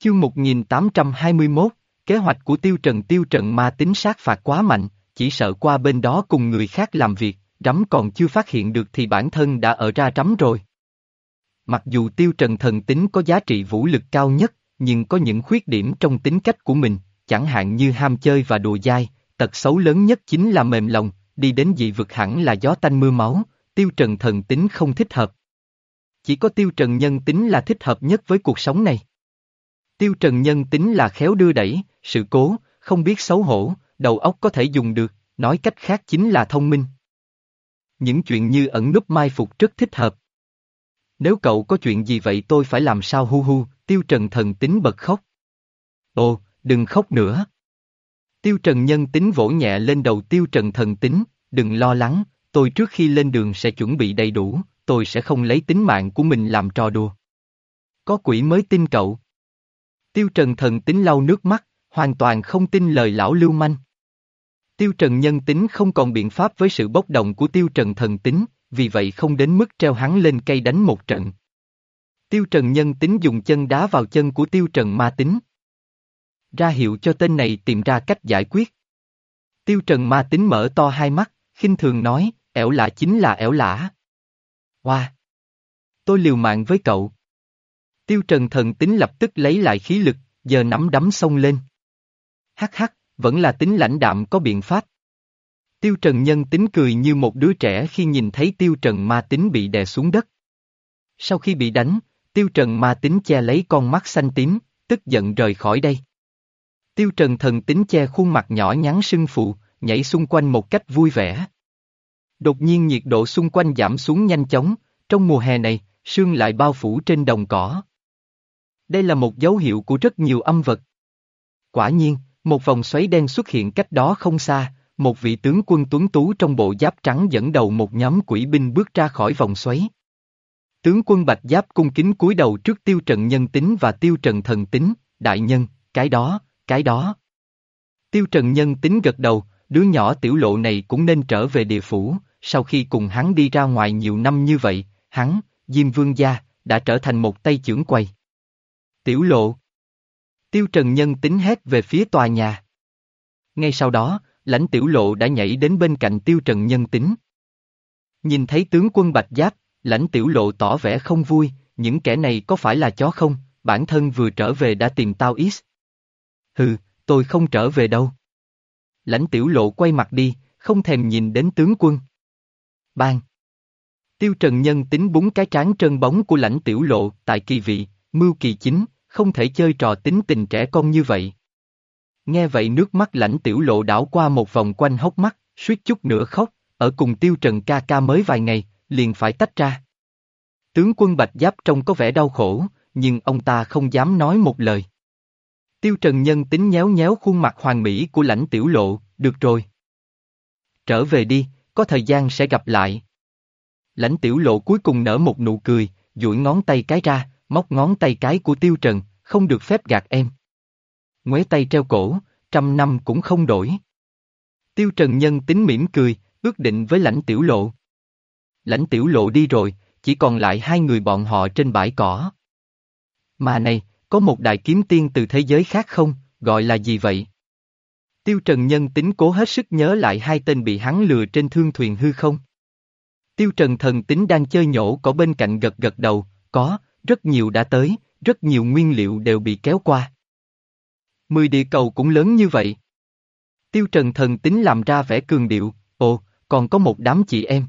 Chương 1821, kế hoạch của Tiêu Trần Tiêu Trần ma tính sát phạt quá mạnh, chỉ sợ qua bên đó cùng người khác làm việc, rắm còn chưa phát hiện được thì bản thân đã ở ra rắm rồi. Mặc dù Tiêu Trần thần tính có giá trị vũ lực cao nhất, nhưng có những khuyết điểm trong tính cách của mình, chẳng hạn như ham chơi và đùa dai, tật xấu lớn nhất chính là mềm lòng, đi đến dị vực hẳn là gió tanh mưa máu, Tiêu Trần thần tính không thích hợp. Chỉ có Tiêu Trần nhân tính là thích hợp nhất với cuộc sống này. Tiêu Trần nhân tính là khéo đưa đẩy, sự cố, không biết xấu hổ, đầu óc có thể dùng được, nói cách khác chính là thông minh. Những chuyện như ẩn núp mai phục rất thích hợp. Nếu cậu có chuyện gì vậy tôi phải làm sao hu hu, Tiêu Trần thần tính bật khóc. Ồ, đừng khóc nữa. Tiêu Trần nhân tính vỗ nhẹ lên đầu Tiêu Trần thần tính, đừng lo lắng, tôi trước khi lên đường sẽ chuẩn bị đầy đủ, tôi sẽ không lấy tính mạng của mình làm trò đùa. Có quỷ mới tin cậu. Tiêu Trần thần tính lau nước mắt, hoàn toàn không tin lời lão lưu manh. Tiêu Trần nhân tính không còn biện pháp với sự bốc đồng của Tiêu Trần thần tính, vì vậy không đến mức treo hắn lên cây đánh một trận. Tiêu Trần nhân tính dùng chân đá vào chân của Tiêu Trần ma tính. Ra hiệu cho tên này tìm ra cách giải quyết. Tiêu Trần ma tính mở to hai mắt, khinh thường nói, ẻo lạ chính là ẻo lạ. Hoa! Tôi liều mạng với cậu. Tiêu Trần thần tính lập tức lấy lại khí lực, giờ nắm đấm xông lên. Hắc hắc, vẫn là tính lãnh đạm có biện pháp. Tiêu Trần nhân tính cười như một đứa trẻ khi nhìn thấy Tiêu Trần ma tính bị đè xuống đất. Sau khi bị đánh, Tiêu Trần ma tính che lấy con mắt xanh tím, tức giận rời khỏi đây. Tiêu Trần thần tính che khuôn mặt nhỏ nhắn sưng phụ, nhảy xung quanh một cách vui vẻ. Đột nhiên nhiệt độ xung quanh giảm xuống nhanh chóng, trong mùa hè này, sương lại bao phủ trên đồng cỏ. Đây là một dấu hiệu của rất nhiều âm vật. Quả nhiên, một vòng xoáy đen xuất hiện cách đó không xa, một vị tướng quân tuấn tú trong bộ giáp trắng dẫn đầu một nhóm quỷ binh bước ra khỏi vòng xoáy. Tướng quân Bạch Giáp cung kính cúi đầu trước tiêu trần nhân tính và tiêu trần thần tính, đại nhân, cái đó, cái đó. Tiêu trần nhân tính gật đầu, đứa nhỏ tiểu lộ này cũng nên trở về địa phủ, sau khi cùng hắn đi ra ngoài nhiều năm như vậy, hắn, Diêm Vương Gia, đã trở thành một tay trưởng quầy. Tiểu lộ. Tiêu Trần Nhân tính hét về phía tòa nhà. Ngay sau đó, lãnh tiểu lộ đã nhảy đến bên cạnh Tiêu Trần Nhân tính. Nhìn thấy tướng quân Bạch Giáp, lãnh tiểu lộ tỏ vẻ không vui, những kẻ này có phải là chó không, bản thân vừa trở về đã tìm tao ít. Hừ, tôi không trở về đâu. Lãnh tiểu lộ quay mặt đi, không thèm nhìn đến tướng quân. Bang! Tiêu Trần Nhân tính búng cái trán trơn bóng của lãnh tiểu lộ tại kỳ vị, mưu kỳ chính, không thể chơi trò tính tình trẻ con như vậy. Nghe vậy nước mắt lãnh tiểu lộ đảo qua một vòng quanh hốc mắt, suýt chút nữa khóc, ở cùng tiêu trần ca ca mới vài ngày, liền phải tách ra. Tướng quân Bạch Giáp trông có vẻ đau khổ, nhưng ông ta không dám nói một lời. Tiêu Trần Nhân tính nhéo nhéo khuôn mặt hoàng mỹ của lãnh tiểu lộ, được rồi. Trở về đi, có thời gian sẽ gặp lại. Lãnh tiểu lộ cuối cùng nở một nụ cười, duỗi ngón tay cái ra, móc ngón tay cái của Tiêu Trần, không được phép gạt em. Ngoé tay treo cổ, trăm năm cũng không đổi. Tiêu Trần Nhân tính mỉm cười, ước định với lãnh tiểu lộ. Lãnh tiểu lộ đi rồi, chỉ còn lại hai người bọn họ trên bãi cỏ. Mà này, có một đại kiếm tiên từ thế giới khác không, gọi là gì vậy? Tiêu Trần Nhân tính cố hết sức nhớ lại hai tên bị hắn lừa trên thương thuyền hư không? Tiêu Trần thần tính đang chơi nhổ cỏ bên cạnh gật gật đầu, có, rất nhiều đã tới, rất nhiều nguyên liệu đều bị kéo qua. Mười địa cầu cũng lớn như vậy. Tiêu Trần thần tính làm ra vẻ cường điệu, ồ, còn có một đám chị em.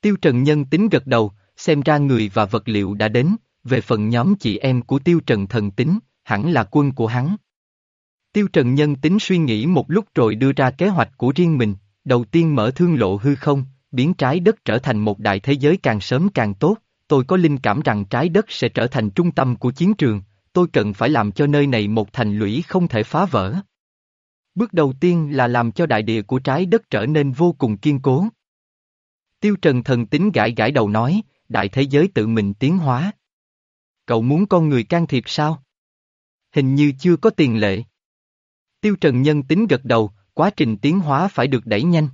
Tiêu Trần nhân tính gật đầu, xem ra người và vật liệu đã đến, về phần nhóm chị em của Tiêu Trần thần tính, hẳn là quân của hắn. Tiêu Trần nhân tính suy nghĩ một lúc rồi đưa ra kế hoạch của riêng mình, đầu tiên mở thương lộ hư không, biến trái đất trở thành một đại thế giới càng sớm càng tốt, tôi có linh cảm rằng trái đất sẽ trở thành trung tâm của chiến trường, tôi cần phải làm cho nơi này một thành lũy không thể phá vỡ. Bước đầu tiên là làm cho đại địa của trái đất trở nên vô cùng kiên cố. Tiêu Trần thần tính gãi gãi đầu nói, đại thế giới tự mình tiến hóa. Cậu muốn con người can thiệp sao? Hình như chưa có tiền lệ. Tiêu Trần nhân tính gật đầu, quá trình tiến hóa phải được đẩy nhanh.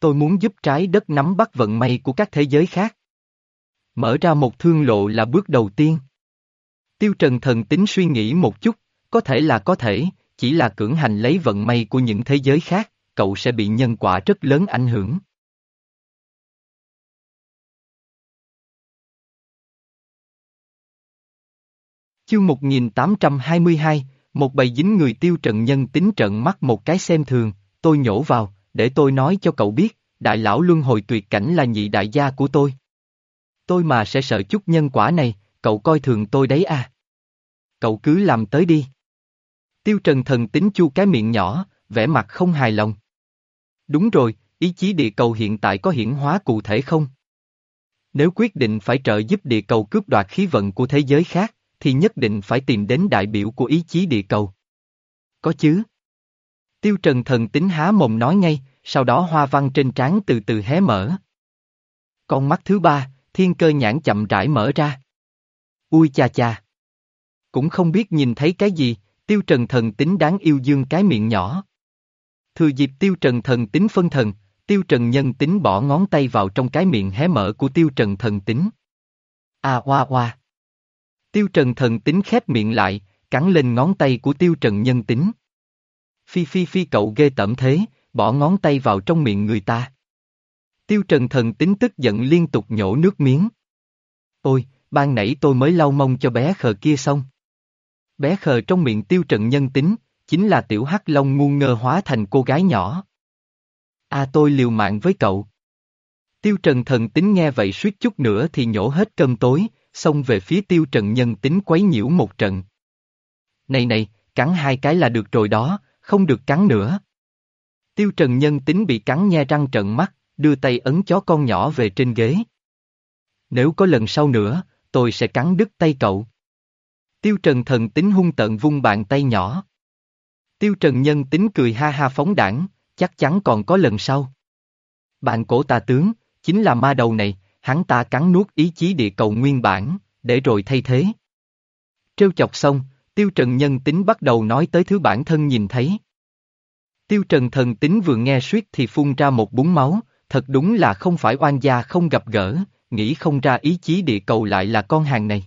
Tôi muốn giúp trái đất nắm bắt vận may của các thế giới khác. Mở ra một thương lộ là bước đầu tiên. Tiêu Trần thần tính suy nghĩ một chút, có thể là có thể, chỉ là cưỡng hành lấy vận may của những thế giới khác, cậu sẽ bị nhân quả rất lớn ảnh hưởng. Chương 1822, một bầy dính người tiêu trần nhân tính trận mắt một cái xem thường, tôi nhổ vào, để tôi nói cho cậu biết, đại lão luân hồi tuyệt cảnh là nhị đại gia của tôi. Tôi mà sẽ sợ chút nhân quả này, cậu coi thường tôi đấy à. Cậu cứ làm tới đi. Tiêu trần thần tính chu cái miệng nhỏ, vẻ mặt không hài lòng. Đúng rồi, ý chí địa cầu hiện tại có hiển hóa cụ thể không? Nếu quyết định phải trợ giúp địa cầu cướp đoạt khí vận của thế giới khác, thì nhất định phải tìm đến đại biểu của ý chí địa cầu. Có chứ. Tiêu Trần thần tính há mồm nói ngay, sau đó hoa văn trên trán từ từ hé mở. Con mắt thứ ba, thiên cơ nhãn chậm rãi mở ra. Ui cha cha. Cũng không biết nhìn thấy cái gì, tiêu trần thần tính đáng yêu dương cái miệng nhỏ. Thừa dịp tiêu trần thần tính phân thần, tiêu trần nhân tính bỏ ngón tay vào trong cái miệng hé mở của tiêu trần thần tính. À hoa hoa. Tiêu trần thần tính khép miệng lại, cắn lên ngón tay của tiêu trần nhân tính. Phi phi phi cậu ghê tẩm thế, bỏ ngón tay vào trong miệng người ta. Tiêu trần thần tính tức giận liên tục nhổ nước miếng. Ôi, ban nãy tôi mới lau mông cho bé khờ kia xong. Bé khờ trong miệng tiêu trần nhân tính, chính là tiểu hắc long ngu ngơ hóa thành cô gái nhỏ. À tôi liều mạng với cậu. Tiêu trần thần tính nghe vậy suýt chút nữa thì nhổ hết cơm tối, xông về phía tiêu trần nhân tính quấy nhiễu một trận. Này này, cắn hai cái là được rồi đó, không được cắn nữa. Tiêu trần nhân tính bị cắn nhe răng trận mắt, đưa tay ấn chó con nhỏ về trên ghế. Nếu có lần sau nữa, tôi sẽ cắn đứt tay cậu. Tiêu trần thần tính hung tợn vung bàn tay nhỏ. Tiêu trần nhân tính cười ha ha phóng đảng, chắc chắn còn có lần sau. Bạn cổ tà tướng, chính là ma đầu này, hắn ta cắn nuốt ý chí địa cầu nguyên bản, để rồi thay thế. Trêu chọc xong, Tiêu Trần nhân tính bắt đầu nói tới thứ bản thân nhìn thấy. Tiêu Trần thần tính vừa nghe suýt thì phun ra một búng máu, thật đúng là không phải oan gia không gặp gỡ, nghĩ không ra ý chí địa cầu lại là con hàng này.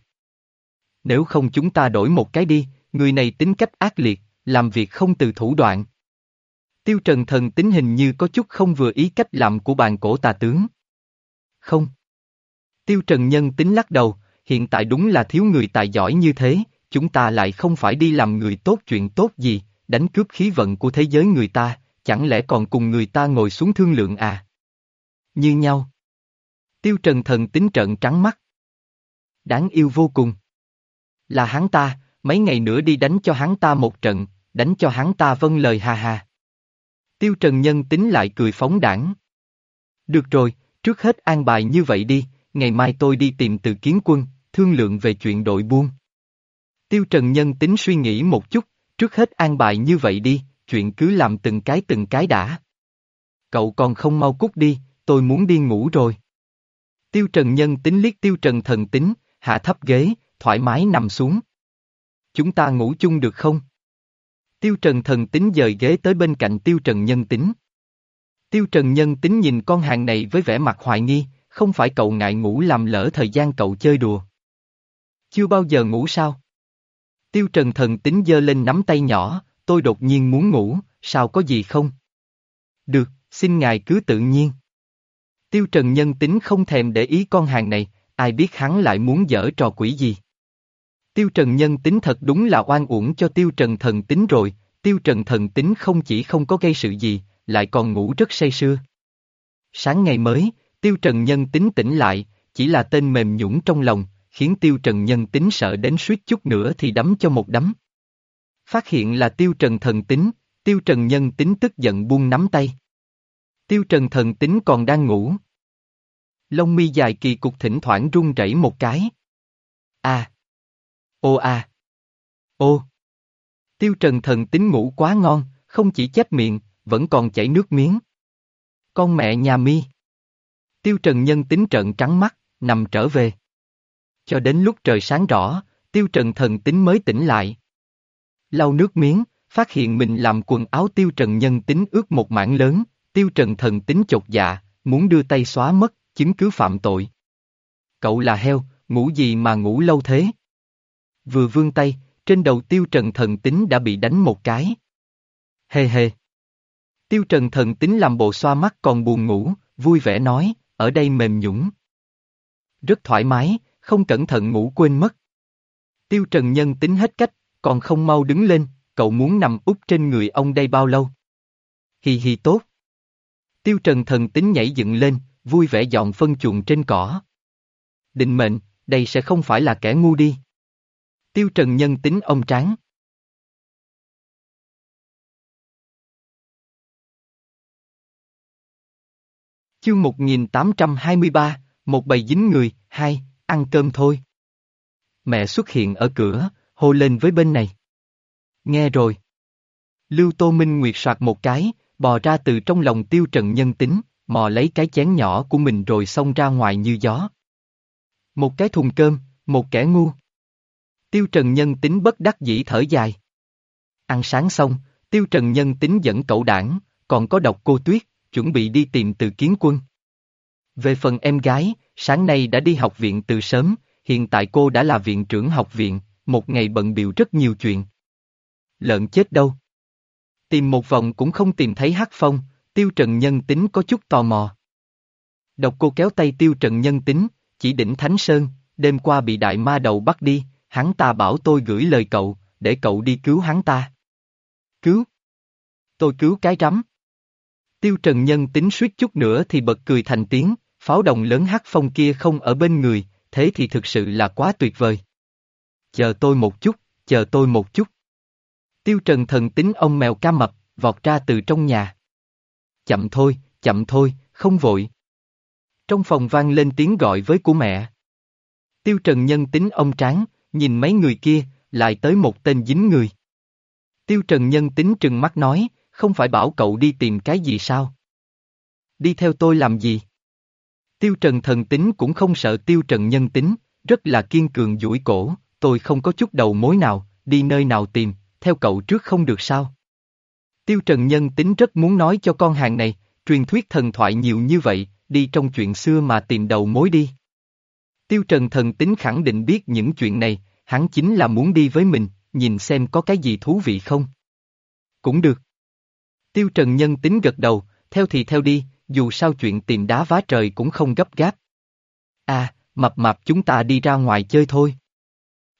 Nếu không chúng ta đổi một cái đi, người này tính cách ác liệt, làm việc không từ thủ đoạn. Tiêu Trần thần tính hình như có chút không vừa ý cách làm của bàn cổ tà tướng. Không. Tiêu Trần nhân tính lắc đầu, hiện tại đúng là thiếu người tài giỏi như thế, chúng ta lại không phải đi làm người tốt chuyện tốt gì, đánh cướp khí vận của thế giới người ta, chẳng lẽ còn cùng người ta ngồi xuống thương lượng à? Như nhau. Tiêu Trần thần tính trận trắng mắt. Đáng yêu vô cùng. Là hắn ta, mấy ngày nữa đi đánh cho hắn ta một trận, đánh cho hắn ta vâng lời ha ha. Tiêu Trần nhân tính lại cười phóng đảng. Được rồi, trước hết an bài như vậy đi, ngày mai tôi đi tìm từ kiến quân, thương lượng về chuyện đội buôn. Tiêu Trần Nhân tính suy nghĩ một chút, trước hết an bài như vậy đi, chuyện cứ làm từng cái từng cái đã. Cậu còn không mau cút đi, tôi muốn đi ngủ rồi. Tiêu Trần Nhân tính liếc Tiêu Trần Thần tính, hạ thấp ghế, thoải mái nằm xuống. Chúng ta ngủ chung được không? Tiêu Trần Thần tính dời ghế tới bên cạnh Tiêu Trần Nhân tính. Tiêu Trần Nhân tính nhìn con hàng này với vẻ mặt hoài nghi, không phải cậu ngại ngủ làm lỡ thời gian cậu chơi đùa. Chưa bao giờ ngủ sao? Tiêu Trần thần tính dơ lên nắm tay nhỏ, tôi đột nhiên muốn ngủ, sao có gì không? Được, xin ngài cứ tự nhiên. Tiêu Trần nhân tính không thèm để ý con hàng này, ai biết hắn lại muốn dở trò quỷ gì. Tiêu Trần nhân tính thật đúng là oan uổng cho Tiêu Trần thần tính rồi, Tiêu Trần thần tính không chỉ không có gây sự gì, lại còn ngủ rất say sưa. Sáng ngày mới, Tiêu Trần nhân tính tỉnh lại, chỉ là tên mềm nhũng trong lòng, khiến Tiêu Trần nhân tính sợ đến suýt chút nữa thì đấm cho một đấm. Phát hiện là Tiêu Trần thần tính, Tiêu Trần nhân tính tức giận buông nắm tay. Tiêu Trần thần tính còn đang ngủ. Lông mi dài kỳ cục thỉnh thoảng run rẩy một cái. À. Ô à. Ô. Tiêu Trần thần tính ngủ quá ngon, không chỉ chép miệng, vẫn còn chảy nước miếng. Con mẹ nhà mi. Tiêu Trần nhân tính trợn trắng mắt, nằm trở về. Cho đến lúc trời sáng rõ, tiêu trần thần tính mới tỉnh lại. Lau nước miếng, phát hiện mình làm quần áo tiêu trần nhân tính ướt một mảng lớn, tiêu trần thần tính chột dạ, muốn đưa tay xóa mất, chứng cứ phạm tội. Cậu là heo, ngủ gì mà ngủ lâu thế? Vừa vươn tay, trên đầu tiêu trần thần tính đã bị đánh một cái. Hề hề. Tiêu trần thần tính làm bộ xoa mắt còn buồn ngủ, vui vẻ nói, ở đây mềm nhũng. Rất thoải mái, không cẩn thận ngủ quên mất. Tiêu trần nhân tính hết cách, còn không mau đứng lên, cậu muốn nằm úp trên người ông đây bao lâu? Hì hì tốt. Tiêu trần thần tính nhảy dựng lên, vui vẻ dọn phân chuồng trên cỏ. Định mệnh, đây sẽ không phải là kẻ ngu đi. Tiêu trần nhân tính ông tráng. Chương 1823, một bầy dính người, hai, ăn cơm thôi. Mẹ xuất hiện ở cửa, hô lên với bên này. Nghe rồi. Lưu Tô Minh Nguyệt soạt một cái, bò ra từ trong lòng tiêu trần nhân tính, mò lấy cái chén nhỏ của mình rồi xông ra ngoài như gió. Một cái thùng cơm, một kẻ ngu. Tiêu trần nhân tính bất đắc dĩ thở dài. Ăn sáng xong, tiêu trần nhân tính dẫn cậu đảng, còn có độc cô tuyết, chuẩn bị đi tìm từ kiến quân. Về phần em gái, sáng nay đã đi học viện từ sớm, hiện tại cô đã là viện trưởng học viện, một ngày bận biệu rất nhiều chuyện. Lợn chết đâu? Tìm một vòng cũng không tìm thấy Hắc Phong, Tiêu Trần Nhân Tính có chút tò mò. Độc cô kéo tay Tiêu Trần Nhân Tính, chỉ đỉnh Thánh Sơn, đêm qua bị đại ma đầu bắt đi, hắn ta bảo tôi gửi lời cậu, để cậu đi cứu hắn ta. Cứu? Tôi cứu cái rắm. Tiêu Trần Nhân Tính suýt chút nữa thì bật cười thành tiếng, pháo đồng lớn Hắc Phong kia không ở bên người, thế thì thực sự là quá tuyệt vời. Chờ tôi một chút, chờ tôi một chút. Tiêu Trần thần tính ông mèo ca mập, vọt ra từ trong nhà. Chậm thôi, chậm thôi, không vội. Trong phòng vang lên tiếng gọi với của mẹ. Tiêu Trần nhân tính ông tráng, nhìn mấy người kia, lại tới một tên dính người. Tiêu Trần nhân tính trừng mắt nói, không phải bảo cậu đi tìm cái gì sao? Đi theo tôi làm gì? Tiêu Trần thần tính cũng không sợ Tiêu Trần nhân tính, rất là kiên cường duỗi cổ, tôi không có chút đầu mối nào, đi nơi nào tìm, theo cậu trước không được sao? Tiêu Trần nhân tính rất muốn nói cho con hàng này, truyền thuyết thần thoại nhiều như vậy, đi trong chuyện xưa mà tìm đầu mối đi. Tiêu Trần thần tính khẳng định biết những chuyện này, hắn chính là muốn đi với mình, nhìn xem có cái gì thú vị không. Cũng được. Tiêu Trần nhân tính gật đầu, theo thì theo đi, dù sao chuyện tìm đá vá trời cũng không gấp gáp. À, mập mạp chúng ta đi ra ngoài chơi thôi.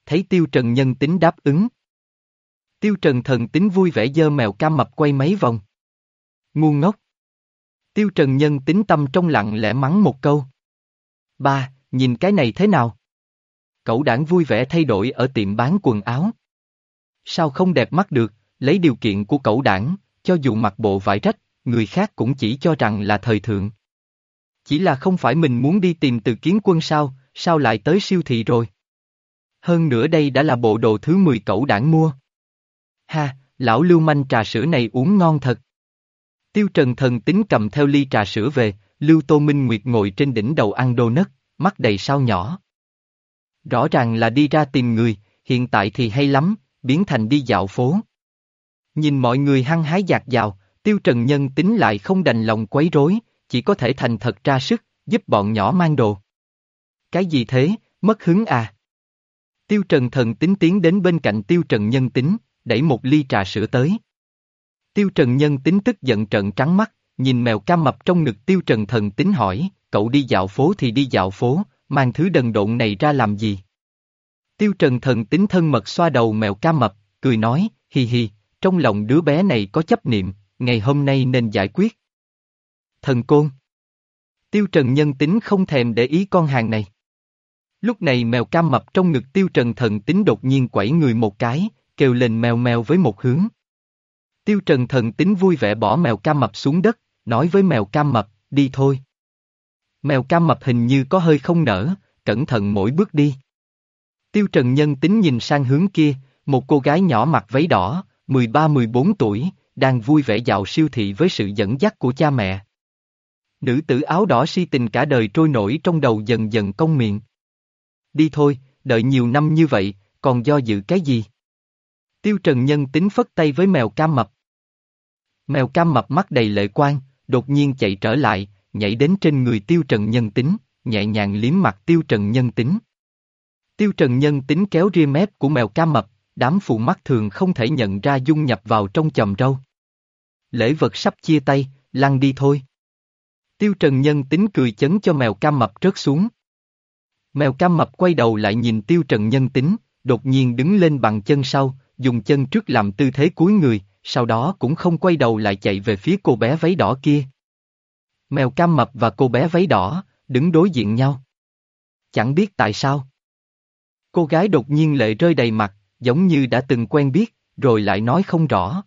Thấy Tiêu Trần nhân tính đáp ứng. Tiêu Trần thần tính vui vẻ dơ mèo cam mập quay mấy vòng. Ngu ngốc. Tiêu Trần nhân tính tâm trong lặng lẽ mắng một câu. Ba, nhìn cái này thế nào? Cậu đảng vui vẻ thay đổi ở tiệm bán quần áo. Sao không đẹp mắt được, lấy điều kiện của cậu đảng, cho dù mặc bộ vải rách, người khác cũng chỉ cho rằng là thời thượng. Chỉ là không phải mình muốn đi tìm từ kiến quân sao, sao lại tới siêu thị rồi? Hơn nữa đây đã là bộ đồ thứ 10 cậu đảng mua. Ha, lão lưu manh trà sữa này uống ngon thật. Tiêu Trần thần tính cầm theo ly trà sữa về, Lưu Tô Minh Nguyệt ngồi trên đỉnh đầu ăn đô nất, mắt đầy sao nhỏ. Rõ ràng là đi ra tìm người, hiện tại thì hay lắm, biến thành đi dạo phố. Nhìn mọi người hăng hái dạt dào, Tiêu Trần Nhân tính lại không đành lòng quấy rối, chỉ có thể thành thật ra sức, giúp bọn nhỏ mang đồ. Cái gì thế, mất hứng à? Tiêu Trần thần tính tiến đến bên cạnh Tiêu Trần Nhân tính, đẩy một ly trà sữa tới. Tiêu Trần Nhân tính tức giận trận trắng mắt, nhìn mèo cam mập trong ngực Tiêu Trần thần tính hỏi, cậu đi dạo phố thì đi dạo phố, mang thứ đần độn này ra làm gì? Tiêu Trần thần tính thân mật xoa đầu mèo cam mập, cười nói, hi hi, trong lòng đứa bé này có chấp niệm, ngày hôm nay nên giải quyết. Thần côn. Tiêu Trần nhân tính không thèm để ý con hàng này. Lúc này mèo cam mập trong ngực Tiêu Trần thần tính đột nhiên quẩy người một cái, kêu lên mèo mèo với một hướng. Tiêu Trần thần tính vui vẻ bỏ mèo cam mập xuống đất, nói với mèo cam mập, đi thôi. Mèo cam mập hình như có hơi không nở, cẩn thận mỗi bước đi. Tiêu Trần nhân tính nhìn sang hướng kia, một cô gái nhỏ mặc váy đỏ, 13-14 tuổi, đang vui vẻ dạo siêu thị với sự dẫn dắt của cha mẹ. Nữ tử áo đỏ si tình cả đời trôi nổi trong đầu dần dần cong miệng. Đi thôi, đợi nhiều năm như vậy, còn do dự cái gì? Tiêu Trần Nhân tính phất tay với mèo cam mập. Mèo cam mập mắt đầy lệ quan, đột nhiên chạy trở lại, nhảy đến trên người Tiêu Trần Nhân tính, nhẹ nhàng liếm mặt Tiêu Trần Nhân tính. Tiêu Trần Nhân tính kéo ria mép của mèo cam mập, đám phụ mắt thường không thể nhận ra dung nhập vào trong chầm râu. Lễ vật sắp chia tay, lăn đi thôi. Tiêu Trần Nhân tính cười chấn cho mèo cam mập rớt xuống. Mèo cam mập quay đầu lại nhìn Tiêu Trần Nhân tính, đột nhiên đứng lên bằng chân sau, dùng chân trước làm tư thế cúi người, sau đó cũng không quay đầu lại chạy về phía cô bé váy đỏ kia. Mèo cam mập và cô bé váy đỏ, đứng đối diện nhau. Chẳng biết tại sao. Cô gái đột nhiên lệ rơi đầy mặt, giống như đã từng quen biết, rồi lại nói không rõ.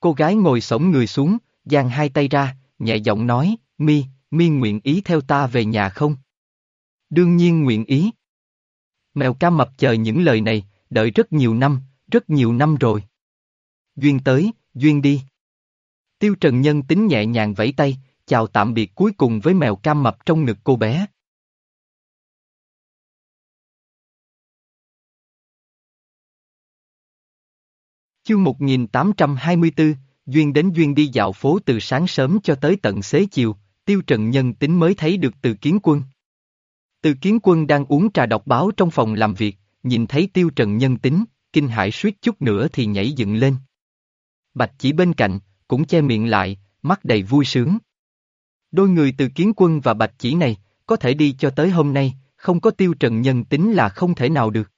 Cô gái ngồi sổng người xuống, giang hai tay ra, nhẹ giọng nói, mi, mi nguyện ý theo ta về nhà không? Đương nhiên nguyện ý. Mèo cam mập chờ những lời này, đợi rất nhiều năm, rất nhiều năm rồi. Duyên tới, Duyên đi. Tiêu Trần Nhân tính nhẹ nhàng vẫy tay, chào tạm biệt cuối cùng với mèo cam mập trong ngực cô bé. Chương 1824, Duyên đến Duyên đi dạo phố từ sáng sớm cho tới tận xế chiều, Tiêu Trần Nhân tính mới thấy được từ kiến quân. Từ kiến quân đang uống trà đọc báo trong phòng làm việc, nhìn thấy Tiêu Trần Nhân tính, kinh hãi suýt chút nữa thì nhảy dựng lên. Bạch chỉ bên cạnh, cũng che miệng lại, mắt đầy vui sướng. Đôi người từ kiến quân và bạch chỉ này, có thể đi cho tới hôm nay, không có tiêu trần nhân tính là không thể nào được.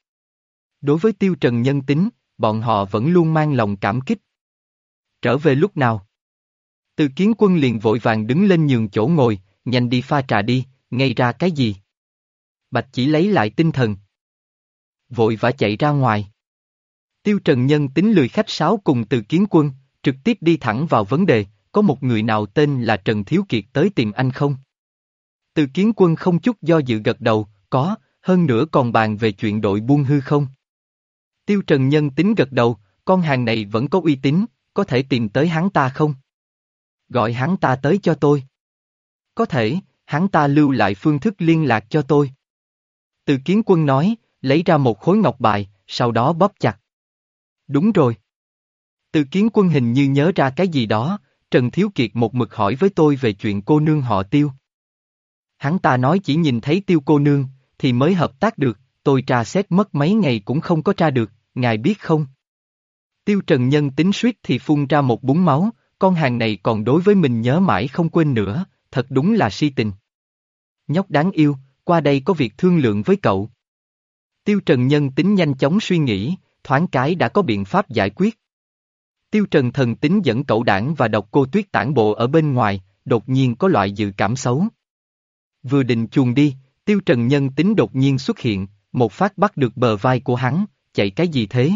Đối với tiêu trần nhân tính, bọn họ vẫn luôn mang lòng cảm kích. Trở về lúc nào? Từ kiến quân liền vội vàng đứng lên nhường chỗ ngồi, nhanh đi pha trà đi, ngay ra cái gì? Bạch chỉ lấy lại tinh thần. Vội vã chạy ra ngoài. Tiêu Trần Nhân tính lười khách sáo cùng từ kiến quân, trực tiếp đi thẳng vào vấn đề, có một người nào tên là Trần Thiếu Kiệt tới tìm anh không? Từ kiến quân không chút do dự gật đầu, có, hơn nữa còn bàn về chuyện đội buôn hư không? Tiêu Trần Nhân tính gật đầu, con hàng này vẫn có uy tín, có thể tìm tới hắn ta không? Gọi hắn ta tới cho tôi. Có thể, hắn ta lưu lại phương thức liên lạc cho tôi. Từ kiến quân nói, lấy ra một khối ngọc bài, sau đó bóp chặt. Đúng rồi. Từ kiến quân hình như nhớ ra cái gì đó, Trần Thiếu Kiệt một mực hỏi với tôi về chuyện cô nương họ tiêu. Hắn ta nói chỉ nhìn thấy tiêu cô nương, thì mới hợp tác được, tôi tra xét mất mấy ngày cũng không có tra được, ngài biết không? Tiêu Trần Nhân tính suýt thì phun ra một búng máu, con hàng này còn đối với mình nhớ mãi không quên nữa, thật đúng là si tình. Nhóc đáng yêu, qua đây có việc thương lượng với cậu. Tiêu Trần Nhân tính nhanh chóng suy nghĩ, thoáng cái đã có biện pháp giải quyết. Tiêu Trần thần tính dẫn cậu đảng và độc cô tuyết tản bộ ở bên ngoài, đột nhiên có loại dự cảm xấu. Vừa định chuồn đi, Tiêu Trần nhân tính đột nhiên xuất hiện, một phát bắt được bờ vai của hắn, chạy cái gì thế?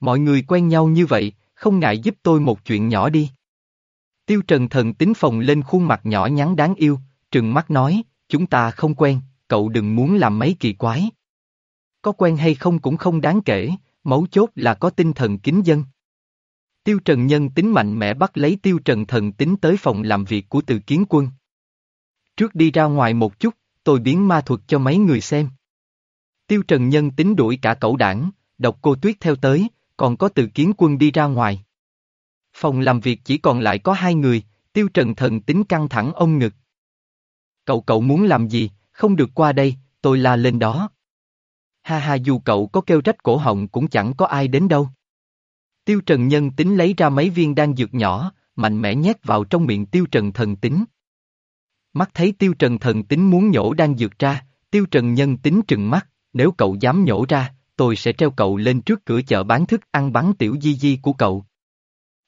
Mọi người quen nhau như vậy, không ngại giúp tôi một chuyện nhỏ đi. Tiêu Trần thần tính phòng lên khuôn mặt nhỏ nhắn đáng yêu, trừng mắt nói, chúng ta không quen, cậu đừng muốn làm mấy kỳ quái. Có quen hay không cũng không đáng kể, mấu chốt là có tinh thần kính dân. Tiêu Trần Nhân tính mạnh mẽ bắt lấy Tiêu Trần Thần tính tới phòng làm việc của từ kiến quân. Trước đi ra ngoài một chút, tôi biến ma thuật cho mấy người xem. Tiêu Trần Nhân tính đuổi cả cậu đảng, độc cô tuyết theo tới, còn có từ kiến quân đi ra ngoài. Phòng làm việc chỉ còn lại có hai người, Tiêu Trần Thần tính căng thẳng ông ngực. Cậu cậu muốn làm gì, không được qua đây, tôi la lên đó. Ha ha dù cậu có kêu trách cổ họng cũng chẳng có ai đến đâu. Tiêu Trần Nhân tính lấy ra mấy viên đan dược nhỏ, mạnh mẽ nhét vào trong miệng Tiêu Trần Thần tính. Mắt thấy Tiêu Trần Thần tính muốn nhổ đan dược ra, Tiêu Trần Nhân tính trừng mắt, nếu cậu dám nhổ ra, tôi sẽ treo cậu lên trước cửa chợ bán thức ăn bắn tiểu di di của cậu.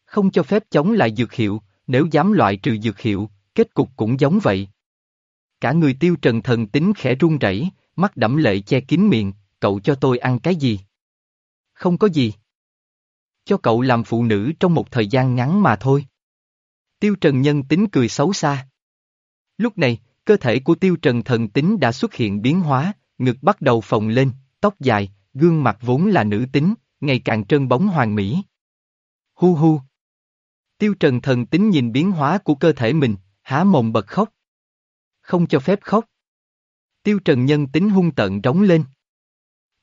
Không cho phép chống lại dược hiệu, nếu dám loại trừ dược hiệu, kết cục cũng giống vậy. Cả người Tiêu Trần Thần tính khẽ run rẩy, mắt đẫm lệ che kín miệng, cậu cho tôi ăn cái gì? Không có gì. Cho cậu làm phụ nữ trong một thời gian ngắn mà thôi. Tiêu Trần Nhân tính cười xấu xa. Lúc này, cơ thể của Tiêu Trần thần tính đã xuất hiện biến hóa, ngực bắt đầu phồng lên, tóc dài, gương mặt vốn là nữ tính, ngày càng trơn bóng hoàn mỹ. Hu hu. Tiêu Trần thần tính nhìn biến hóa của cơ thể mình, há mồm bật khóc. Không cho phép khóc. Tiêu Trần nhân tính hung tận rống lên.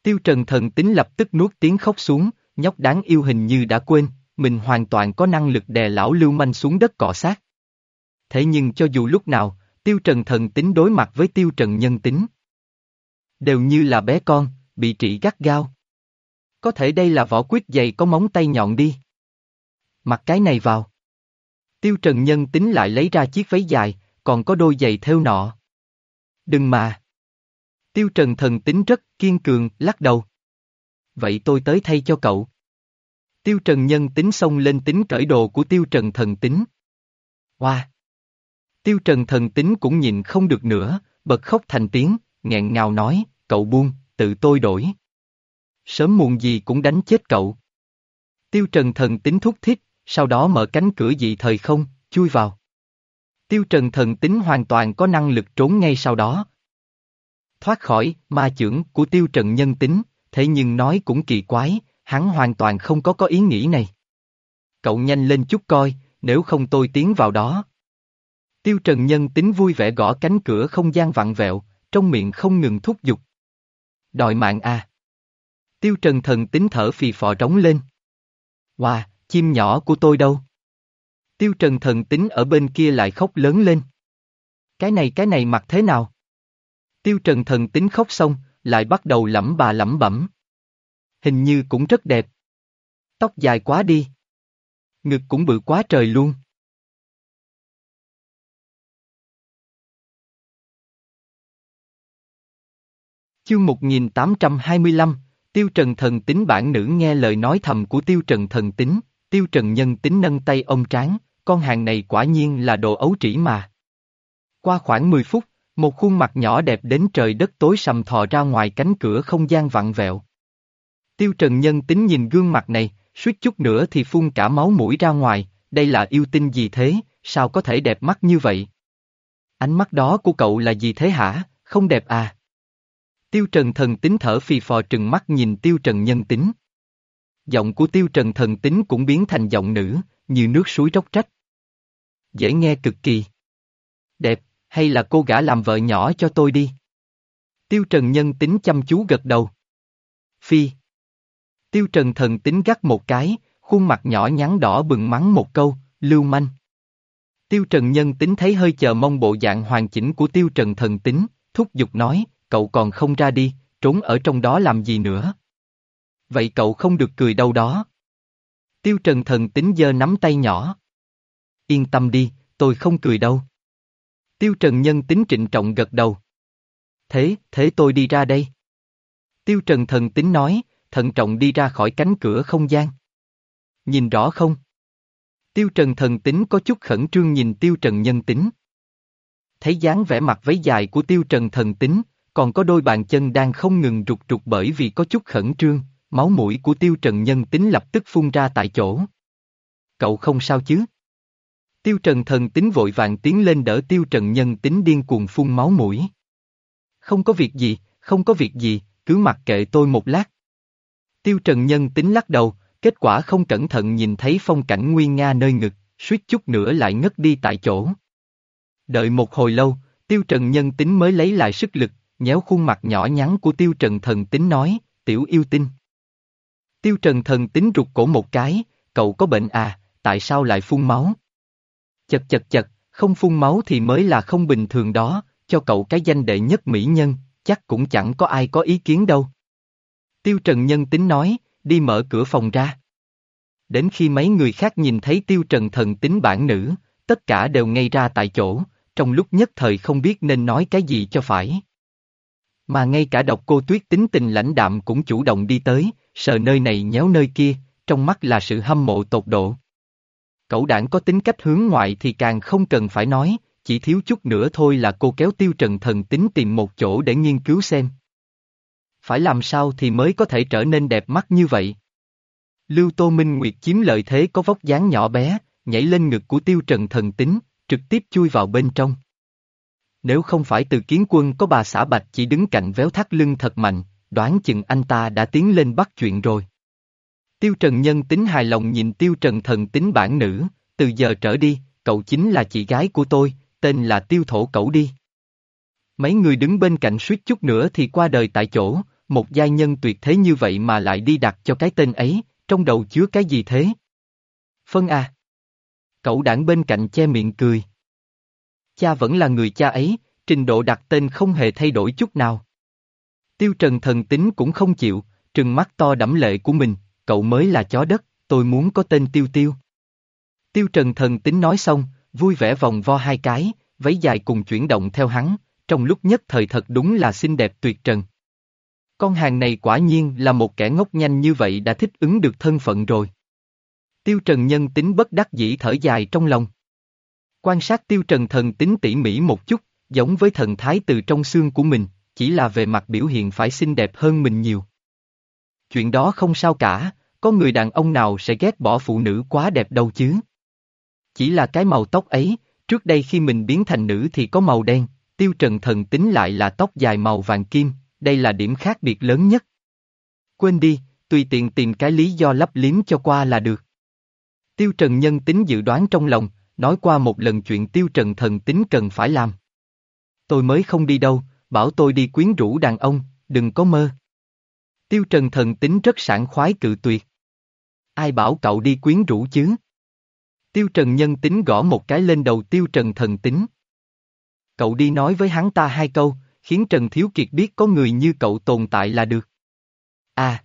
Tiêu Trần thần tính lập tức nuốt tiếng khóc xuống, nhóc đáng yêu hình như đã quên, mình hoàn toàn có năng lực đè lão lưu manh xuống đất cọ sát. Thế nhưng cho dù lúc nào, Tiêu Trần thần tính đối mặt với Tiêu Trần nhân tính. Đều như là bé con, bị trị gắt gao. Có thể đây là vỏ quyết dày có móng tay nhọn đi. Mặc cái này vào. Tiêu Trần Nhân tính lại lấy ra chiếc váy dài, còn có đôi giày theo nọ. Đừng mà. Tiêu Trần thần tính rất kiên cường, lắc đầu. Vậy tôi tới thay cho cậu. Tiêu Trần Nhân tính xông lên tính cởi đồ của Tiêu Trần thần tính. Hoa! Wow. Tiêu Trần thần tính cũng nhìn không được nữa, bật khóc thành tiếng, nghẹn ngào nói, cậu buông, tự tôi đổi. Sớm muộn gì cũng đánh chết cậu. Tiêu Trần thần tính thúc thích, sau đó mở cánh cửa dị thời không, chui vào. Tiêu Trần thần tính hoàn toàn có năng lực trốn ngay sau đó. Thoát khỏi ma chưởng của Tiêu Trần nhân tính, thế nhưng nói cũng kỳ quái, hắn hoàn toàn không có có ý nghĩ này. Cậu nhanh lên chút coi, nếu không tôi tiến vào đó. Tiêu Trần nhân tính vui vẻ gõ cánh cửa không gian vặn vẹo, trong miệng không ngừng thúc giục. Đòi mạng à. Tiêu Trần thần tính thở phì phò trống lên. Wow, chim nhỏ của tôi đâu? Tiêu Trần thần tính ở bên kia lại khóc lớn lên. Cái này cái này mặc thế nào? Tiêu Trần thần tính khóc xong, lại bắt đầu lẩm bà lẩm bẩm. Hình như cũng rất đẹp. Tóc dài quá đi. Ngực cũng bự quá trời luôn. Chương 1825, Tiêu Trần thần tính bản nữ nghe lời nói thầm của Tiêu Trần thần tính, Tiêu Trần nhân tính nâng tay ông tráng, con hàng này quả nhiên là đồ ấu trĩ mà. Qua khoảng 10 phút, một khuôn mặt nhỏ đẹp đến trời đất tối sầm thò ra ngoài cánh cửa không gian vặn vẹo. Tiêu Trần nhân tính nhìn gương mặt này, suýt chút nữa thì phun cả máu mũi ra ngoài, đây là yêu tinh gì thế, sao có thể đẹp mắt như vậy? Ánh mắt đó của cậu là gì thế hả, không đẹp à? Tiêu Trần thần tính thở phì phò trừng mắt nhìn Tiêu Trần nhân tính. Giọng của Tiêu Trần thần tính cũng biến thành giọng nữ, như nước suối róc trách. Dễ nghe cực kỳ. Đẹp, hay là cô gả làm vợ nhỏ cho tôi đi. Tiêu Trần nhân tính chăm chú gật đầu. Phi. Tiêu Trần thần tính gắt một cái, khuôn mặt nhỏ nhắn đỏ bừng mắng một câu, lưu manh. Tiêu Trần nhân tính thấy hơi chờ mong bộ dạng hoàn chỉnh của Tiêu Trần thần tính, thúc giục nói, cậu còn không ra đi, trốn ở trong đó làm gì nữa. Vậy cậu không được cười đâu đó. Tiêu Trần thần tính giơ nắm tay nhỏ. Yên tâm đi, tôi không cười đâu. Tiêu Trần nhân tính trịnh trọng gật đầu. Thế, thế tôi đi ra đây. Tiêu Trần thần tính nói, thận trọng đi ra khỏi cánh cửa không gian. Nhìn rõ không? Tiêu Trần thần tính có chút khẩn trương nhìn Tiêu Trần nhân tính. Thấy dáng vẻ mặt váy dài của Tiêu Trần thần tính, còn có đôi bàn chân đang không ngừng rụt rụt bởi vì có chút khẩn trương, máu mũi của Tiêu Trần nhân tính lập tức phun ra tại chỗ. Cậu không sao chứ? Tiêu Trần thần tính vội vàng tiến lên đỡ Tiêu Trần nhân tính điên cuồng phun máu mũi. Không có việc gì, không có việc gì, cứ mặc kệ tôi một lát. Tiêu Trần nhân tính lắc đầu, kết quả không cẩn thận nhìn thấy phong cảnh nguy nga nơi ngực, suýt chút nữa lại ngất đi tại chỗ. Đợi một hồi lâu, Tiêu Trần nhân tính mới lấy lại sức lực, nhéo khuôn mặt nhỏ nhắn của Tiêu Trần thần tính nói, tiểu yêu tinh. Tiêu Trần thần tính rụt cổ một cái, cậu có bệnh à, tại sao lại phun máu? Chật chật chật, không phun máu thì mới là không bình thường đó, cho cậu cái danh đệ nhất mỹ nhân, chắc cũng chẳng có ai có ý kiến đâu. Tiêu Trần nhân tính nói, đi mở cửa phòng ra. Đến khi mấy người khác nhìn thấy Tiêu Trần thần tính bản nữ, tất cả đều ngây ra tại chỗ, trong lúc nhất thời không biết nên nói cái gì cho phải. Mà ngay cả độc cô tuyết tính tình lãnh đạm cũng chủ động đi tới, sờ nơi này nhéo nơi kia, trong mắt là sự hâm mộ tột độ. Cậu đảng có tính cách hướng ngoại thì càng không cần phải nói, chỉ thiếu chút nữa thôi là cô kéo tiêu trần thần tính tìm một chỗ để nghiên cứu xem. Phải làm sao thì mới có thể trở nên đẹp mắt như vậy? Lưu Tô Minh Nguyệt chiếm lợi thế có vóc dáng nhỏ bé, nhảy lên ngực của tiêu trần thần tính, trực tiếp chui vào bên trong. Nếu không phải từ kiến quân có bà xã bạch chỉ đứng cạnh véo thắt lưng thật mạnh, đoán chừng anh ta đã tiến lên bắt chuyện rồi. Tiêu Trần Nhân tính hài lòng nhìn Tiêu Trần Thần tính bản nữ, từ giờ trở đi, cậu chính là chị gái của tôi, tên là Tiêu Thổ Cẩu đi. Mấy người đứng bên cạnh suýt chút nữa thì qua đời tại chỗ, một giai nhân tuyệt thế như vậy mà lại đi đặt cho cái tên ấy, trong đầu chứa cái gì thế? Phân à! Cậu đảng bên cạnh che miệng cười. Cha vẫn là người cha ấy, trình độ đặt tên không hề thay đổi chút nào. Tiêu Trần thần tính cũng không chịu, trừng mắt to đẫm lệ của mình, cậu mới là chó đất, tôi muốn có tên Tiêu Tiêu. Tiêu Trần thần tính nói xong, vui vẻ vòng vo hai cái, váy dài cùng chuyển động theo hắn, trong lúc nhất thời thật đúng là xinh đẹp tuyệt trần. Con hàng này quả nhiên là một kẻ ngốc nhanh như vậy đã thích ứng được thân phận rồi. Tiêu Trần nhân tính bất đắc dĩ thở dài trong lòng. Quan sát Tiêu Trần thần tính tỉ mỉ một chút, giống với thần thái từ trong xương của mình, chỉ là về mặt biểu hiện phải xinh đẹp hơn mình nhiều. Chuyện đó không sao cả, có người đàn ông nào sẽ ghét bỏ phụ nữ quá đẹp đâu chứ. Chỉ là cái màu tóc ấy, trước đây khi mình biến thành nữ thì có màu đen, tiêu trần thần tính lại là tóc dài màu vàng kim, đây là điểm khác biệt lớn nhất. Quên đi, tùy tiện tìm cái lý do lấp liếm cho qua là được. Tiêu trần nhân tính dự đoán trong lòng, nói qua một lần chuyện tiêu trần thần tính cần phải làm. Tôi mới không đi đâu, bảo tôi đi quyến rũ đàn ông, đừng có mơ. Tiêu trần thần tính rất sảng khoái cự tuyệt. Ai bảo cậu đi quyến rũ chứ? Tiêu trần nhân tính gõ một cái lên đầu tiêu trần thần tính. Cậu đi nói với hắn ta hai câu, khiến Trần Thiếu Kiệt biết có người như cậu tồn tại là được. À!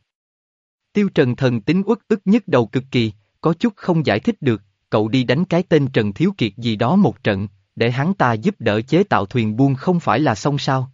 Tiêu trần thần tính uất ức nhất đầu cực kỳ, có chút không giải thích được, cậu đi đánh cái tên Trần Thiếu Kiệt gì đó một trận, để hắn ta giúp đỡ chế tạo thuyền buôn không phải là xong sao?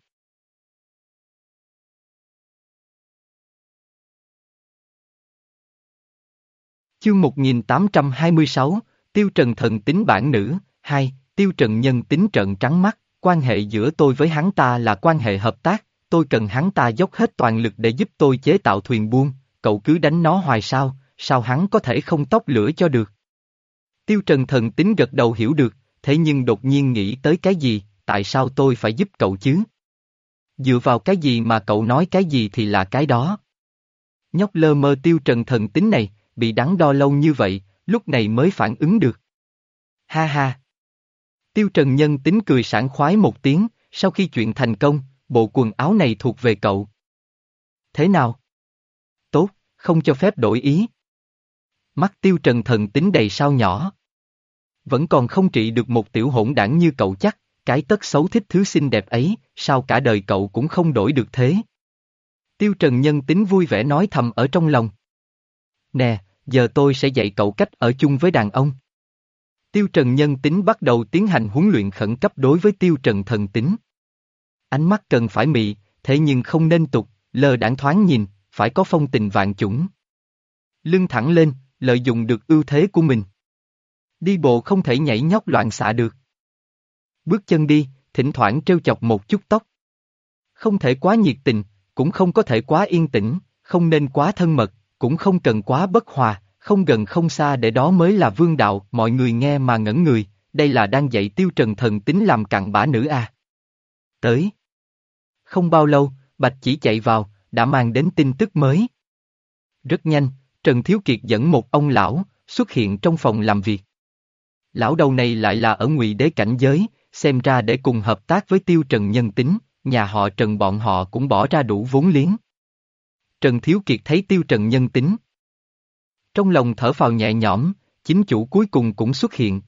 Chương 1826, Tiêu Trần thần tính bản nữ, hai, Tiêu Trần nhân tính trận trắng mắt, quan hệ giữa tôi với hắn ta là quan hệ hợp tác, tôi cần hắn ta dốc hết toàn lực để giúp tôi chế tạo thuyền buôn, cậu cứ đánh nó hoài sao, sao hắn có thể không tóc lửa cho được. Tiêu Trần thần tính gật đầu hiểu được, thế nhưng đột nhiên nghĩ tới cái gì, tại sao tôi phải giúp cậu chứ? Dựa vào cái gì mà cậu nói cái gì thì là cái đó. Nhóc lơ mơ tiêu trần thần tính này, bị đắn đo lâu như vậy, lúc này mới phản ứng được. Ha ha! Tiêu trần nhân tính cười sảng khoái một tiếng, sau khi chuyện thành công, bộ quần áo này thuộc về cậu. Thế nào? Tốt, không cho phép đổi ý. Mắt tiêu trần thần tính đầy sao nhỏ. Vẫn còn không trị được một tiểu hỗn đảng như cậu chắc, cái tất xấu thích thứ xinh đẹp ấy, sao cả đời cậu cũng không đổi được thế. Tiêu Trần Nhân tính vui vẻ nói thầm ở trong lòng. Nè, giờ tôi sẽ dạy cậu cách ở chung với đàn ông. Tiêu Trần Nhân tính bắt đầu tiến hành huấn luyện khẩn cấp đối với Tiêu Trần Thần tính. Ánh mắt cần phải mị, thế nhưng không nên tục, lờ đảng thoáng nhìn, phải có phong tình vạn chủng. Lưng thẳng lên, lợi dụng được ưu thế của mình. Đi bộ không thể nhảy nhót loạn xạ được. Bước chân đi, thỉnh thoảng trêu chọc một chút tóc. Không thể quá nhiệt tình, cũng không có thể quá yên tĩnh, không nên quá thân mật, cũng không cần quá bất hòa, không gần không xa để đó mới là vương đạo, mọi người nghe mà ngẩn người, đây là đang dạy tiêu trần thần tính làm cặn bã nữ à. Tới. Không bao lâu, Bạch chỉ chạy vào, đã mang đến tin tức mới. Rất nhanh, Trần Thiếu Kiệt dẫn một ông lão, xuất hiện trong phòng làm việc. Lão đầu này lại là ở ngụy đế cảnh giới, xem ra để cùng hợp tác với tiêu trần nhân tính, nhà họ Trần bọn họ cũng bỏ ra đủ vốn liếng. Trần Thiếu Kiệt thấy tiêu trần nhân tính. Trong lòng thở phào nhẹ nhõm, chính chủ cuối cùng cũng xuất hiện.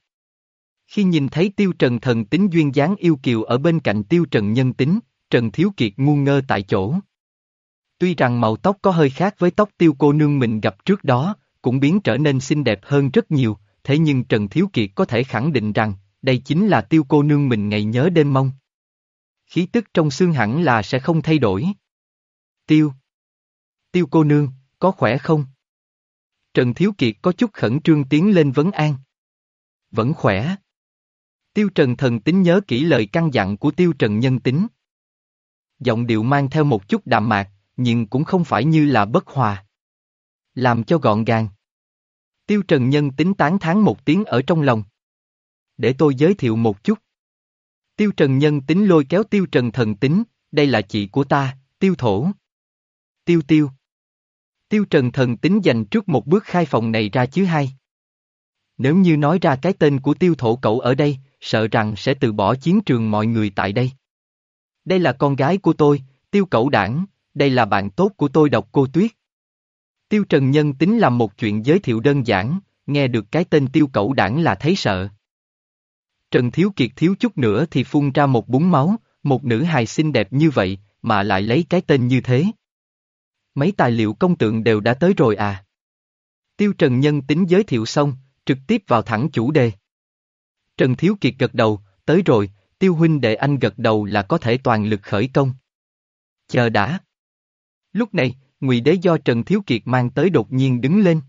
Khi nhìn thấy tiêu trần thần tính duyên dáng yêu kiều ở bên cạnh tiêu trần nhân tính, Trần Thiếu Kiệt ngu ngơ tại chỗ. Tuy rằng màu tóc có hơi khác với tóc tiêu cô nương mình gặp trước đó, cũng biến trở nên xinh đẹp hơn rất nhiều, thế nhưng Trần Thiếu Kiệt có thể khẳng định rằng, đây chính là tiêu cô nương mình ngày nhớ đêm mong. Khí tức trong xương hẳn là sẽ không thay đổi. Tiêu. Tiêu cô nương, có khỏe không? Trần Thiếu Kiệt có chút khẩn trương tiến lên vấn an. Vẫn khỏe. Tiêu Trần thần tính nhớ kỹ lời căn dặn của Tiêu Trần nhân tính. Giọng điệu mang theo một chút đạm mạc, nhưng cũng không phải như là bất hòa. Làm cho gọn gàng. Tiêu Trần Nhân tính tán thán một tiếng ở trong lòng. Để tôi giới thiệu một chút. Tiêu Trần Nhân tính lôi kéo Tiêu Trần Thần tính, đây là chị của ta, Tiêu Thổ. Tiêu Tiêu. Tiêu Trần Thần tính dành trước một bước khai phòng này ra chứ hay. Nếu như nói ra cái tên của Tiêu Thổ cậu ở đây, sợ rằng sẽ từ bỏ chiến trường mọi người tại đây. Đây là con gái của tôi, Tiêu Cẩu Đảng, đây là bạn tốt của tôi độc cô Tuyết. Tiêu Trần Nhân tính làm một chuyện giới thiệu đơn giản, nghe được cái tên tiêu cẩu đảng là thấy sợ. Trần Thiếu Kiệt thiếu chút nữa thì phun ra một búng máu, một nữ hài xinh đẹp như vậy, mà lại lấy cái tên như thế. Mấy tài liệu công tượng đều đã tới rồi à? Tiêu Trần Nhân tính giới thiệu xong, trực tiếp vào thẳng chủ đề. Trần Thiếu Kiệt gật đầu, tới rồi, Tiêu Huynh đệ anh gật đầu là có thể toàn lực khởi công. Chờ đã. Lúc này, Ngụy Đế do Trần Thiếu Kiệt mang tới đột nhiên đứng lên.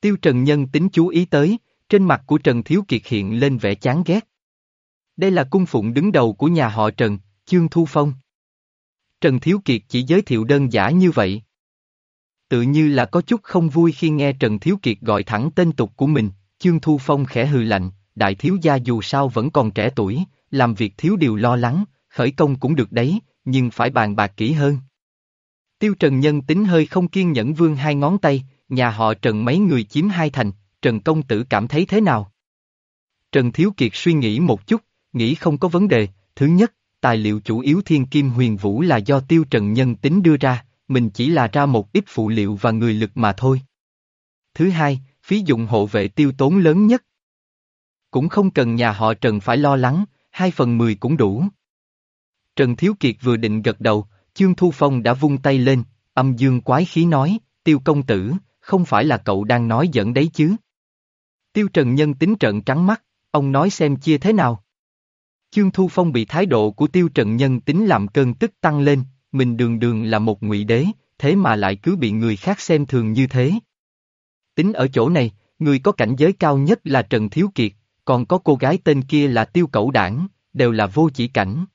Tiêu Trần Nhân tính chú ý tới, trên mặt của Trần Thiếu Kiệt hiện lên vẻ chán ghét. Đây là cung phụng đứng đầu của nhà họ Trần, Chương Thu Phong. Trần Thiếu Kiệt chỉ giới thiệu đơn giản như vậy. Tự như là có chút không vui khi nghe Trần Thiếu Kiệt gọi thẳng tên tục của mình, Chương Thu Phong khẽ hừ lạnh, đại thiếu gia dù sao vẫn còn trẻ tuổi, làm việc thiếu điều lo lắng, khởi công cũng được đấy, nhưng phải bàn bạc kỹ hơn. Tiêu Trần Nhân tính hơi không kiên nhẫn vương hai ngón tay, nhà họ Trần mấy người chiếm hai thành, Trần Công Tử cảm thấy thế nào? Trần Thiếu Kiệt suy nghĩ một chút, nghĩ không có vấn đề, thứ nhất, tài liệu chủ yếu thiên kim huyền vũ là do Tiêu Trần Nhân tính đưa ra, mình chỉ là ra một ít phụ liệu và người lực mà thôi. Thứ hai, phí dụng hộ vệ tiêu tốn lớn nhất. Cũng không cần nhà họ Trần phải lo lắng, hai phần mười cũng đủ. Trần Thiếu Kiệt vừa định gật đầu, Chương Thu Phong đã vung tay lên, âm dương quái khí nói, tiêu công tử, không phải là cậu đang nói giỡn đấy chứ. Tiêu Trần Nhân tính trận trắng mắt, ông nói xem chia thế nào. Chương Thu Phong bị thái độ của Tiêu Trần Nhân tính làm cơn tức tăng lên, mình đường đường là một ngụy đế, thế mà lại cứ bị người khác xem thường như thế. Tính ở chỗ này, người có cảnh giới cao nhất là Trần Thiếu Kiệt, còn có cô gái tên kia là Tiêu Cẩu Đảng, đều là vô chỉ cảnh.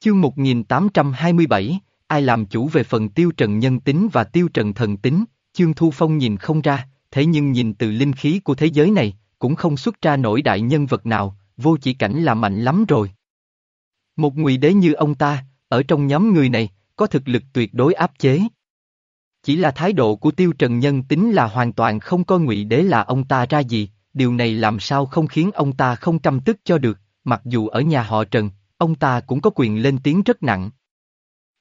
Chương 1827, ai làm chủ về phần tiêu trần nhân tính và tiêu trần thần tính, chương thu phong nhìn không ra, thế nhưng nhìn từ linh khí của thế giới này, cũng không xuất ra nổi đại nhân vật nào, vô chỉ cảnh là mạnh lắm rồi. Một ngụy đế như ông ta, ở trong nhóm người này, có thực lực tuyệt đối áp chế. Chỉ là thái độ của tiêu trần nhân tính là hoàn toàn không coi ngụy đế là ông ta ra gì, điều này làm sao không khiến ông ta không căm tức cho được, mặc dù ở nhà họ Trần, ông ta cũng có quyền lên tiếng rất nặng.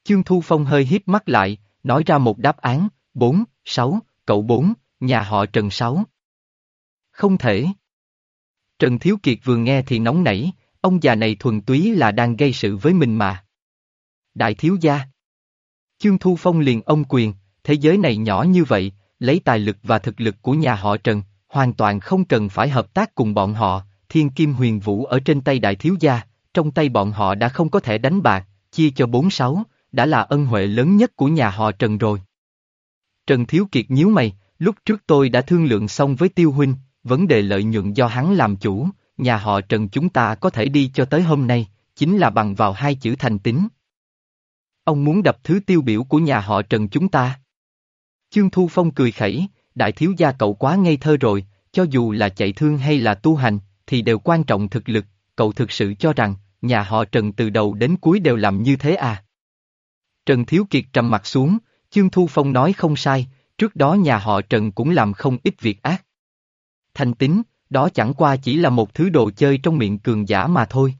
Chương Thu Phong hơi hiếp mắt lại, nói ra một đáp án, bốn. 6, cậu 4, nhà họ Trần 6. Không thể. Trần Thiếu Kiệt vừa nghe thì nóng nảy, ông già này thuần túy là đang gây sự với mình mà. Đại thiếu gia. Chương Thu Phong liền ông quyền, thế giới này nhỏ như vậy, lấy tài lực và thực lực của nhà họ Trần, hoàn toàn không cần phải hợp tác cùng bọn họ, thiên kim huyền vũ ở trên tay đại thiếu gia, trong tay bọn họ đã không có thể đánh bạc, chia cho bốn sáu, đã là ân huệ lớn nhất của nhà họ Trần rồi. Trần Thiếu Kiệt nhíu mày, lúc trước tôi đã thương lượng xong với Tiêu Huynh, vấn đề lợi nhuận do hắn làm chủ, nhà họ Trần chúng ta có thể đi cho tới hôm nay, chính là bằng vào hai chữ thành tính. Ông muốn đập thứ tiêu biểu của nhà họ Trần chúng ta. Chương Thu Phong cười khẩy, đại thiếu gia cậu quá ngây thơ rồi, cho dù là chạy thương hay là tu hành, thì đều quan trọng thực lực, cậu thực sự cho rằng, nhà họ Trần từ đầu đến cuối đều làm như thế à? Trần Thiếu Kiệt trầm mặt xuống, Chương Thu Phong nói không sai, trước đó nhà họ Trần cũng làm không ít việc ác. Thành tính, đó chẳng qua chỉ là một thứ đồ chơi trong miệng cường giả mà thôi.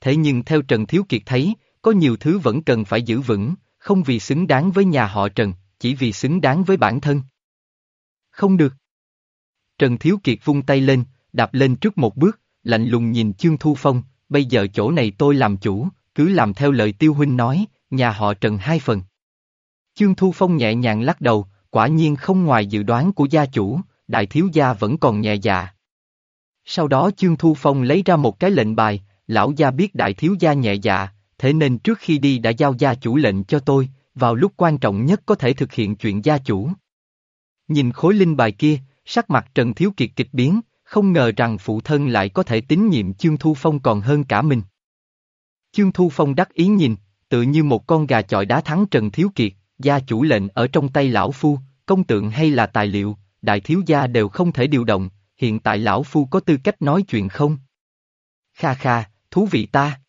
Thế nhưng theo Trần Thiếu Kiệt thấy, có nhiều thứ vẫn cần phải giữ vững, không vì xứng đáng với nhà họ Trần, chỉ vì xứng đáng với bản thân. Không được. Trần Thiếu Kiệt vung tay lên, đạp lên trước một bước, lạnh lùng nhìn Chương Thu Phong, bây giờ chỗ này tôi làm chủ, cứ làm theo lời Tiêu Huynh nói, nhà họ Trần hai phần. Chương Thu Phong nhẹ nhàng lắc đầu, quả nhiên không ngoài dự đoán của gia chủ, đại thiếu gia vẫn còn nhẹ dạ. Sau đó Chương Thu Phong lấy ra một cái lệnh bài, lão gia biết đại thiếu gia nhẹ dạ, thế nên trước khi đi đã giao gia chủ lệnh cho tôi, vào lúc quan trọng nhất có thể thực hiện chuyện gia chủ. Nhìn khối linh bài kia, sắc mặt Trần Thiếu Kiệt kịch biến, không ngờ rằng phụ thân lại có thể tín nhiệm Chương Thu Phong còn hơn cả mình. Chương Thu Phong đắc ý nhìn, tự như một con gà chọi đá thắng Trần Thiếu Kiệt, gia chủ lệnh ở trong tay lão phu, công tượng hay là tài liệu, đại thiếu gia đều không thể điều động, hiện tại lão phu có tư cách nói chuyện không? Kha kha, thú vị ta.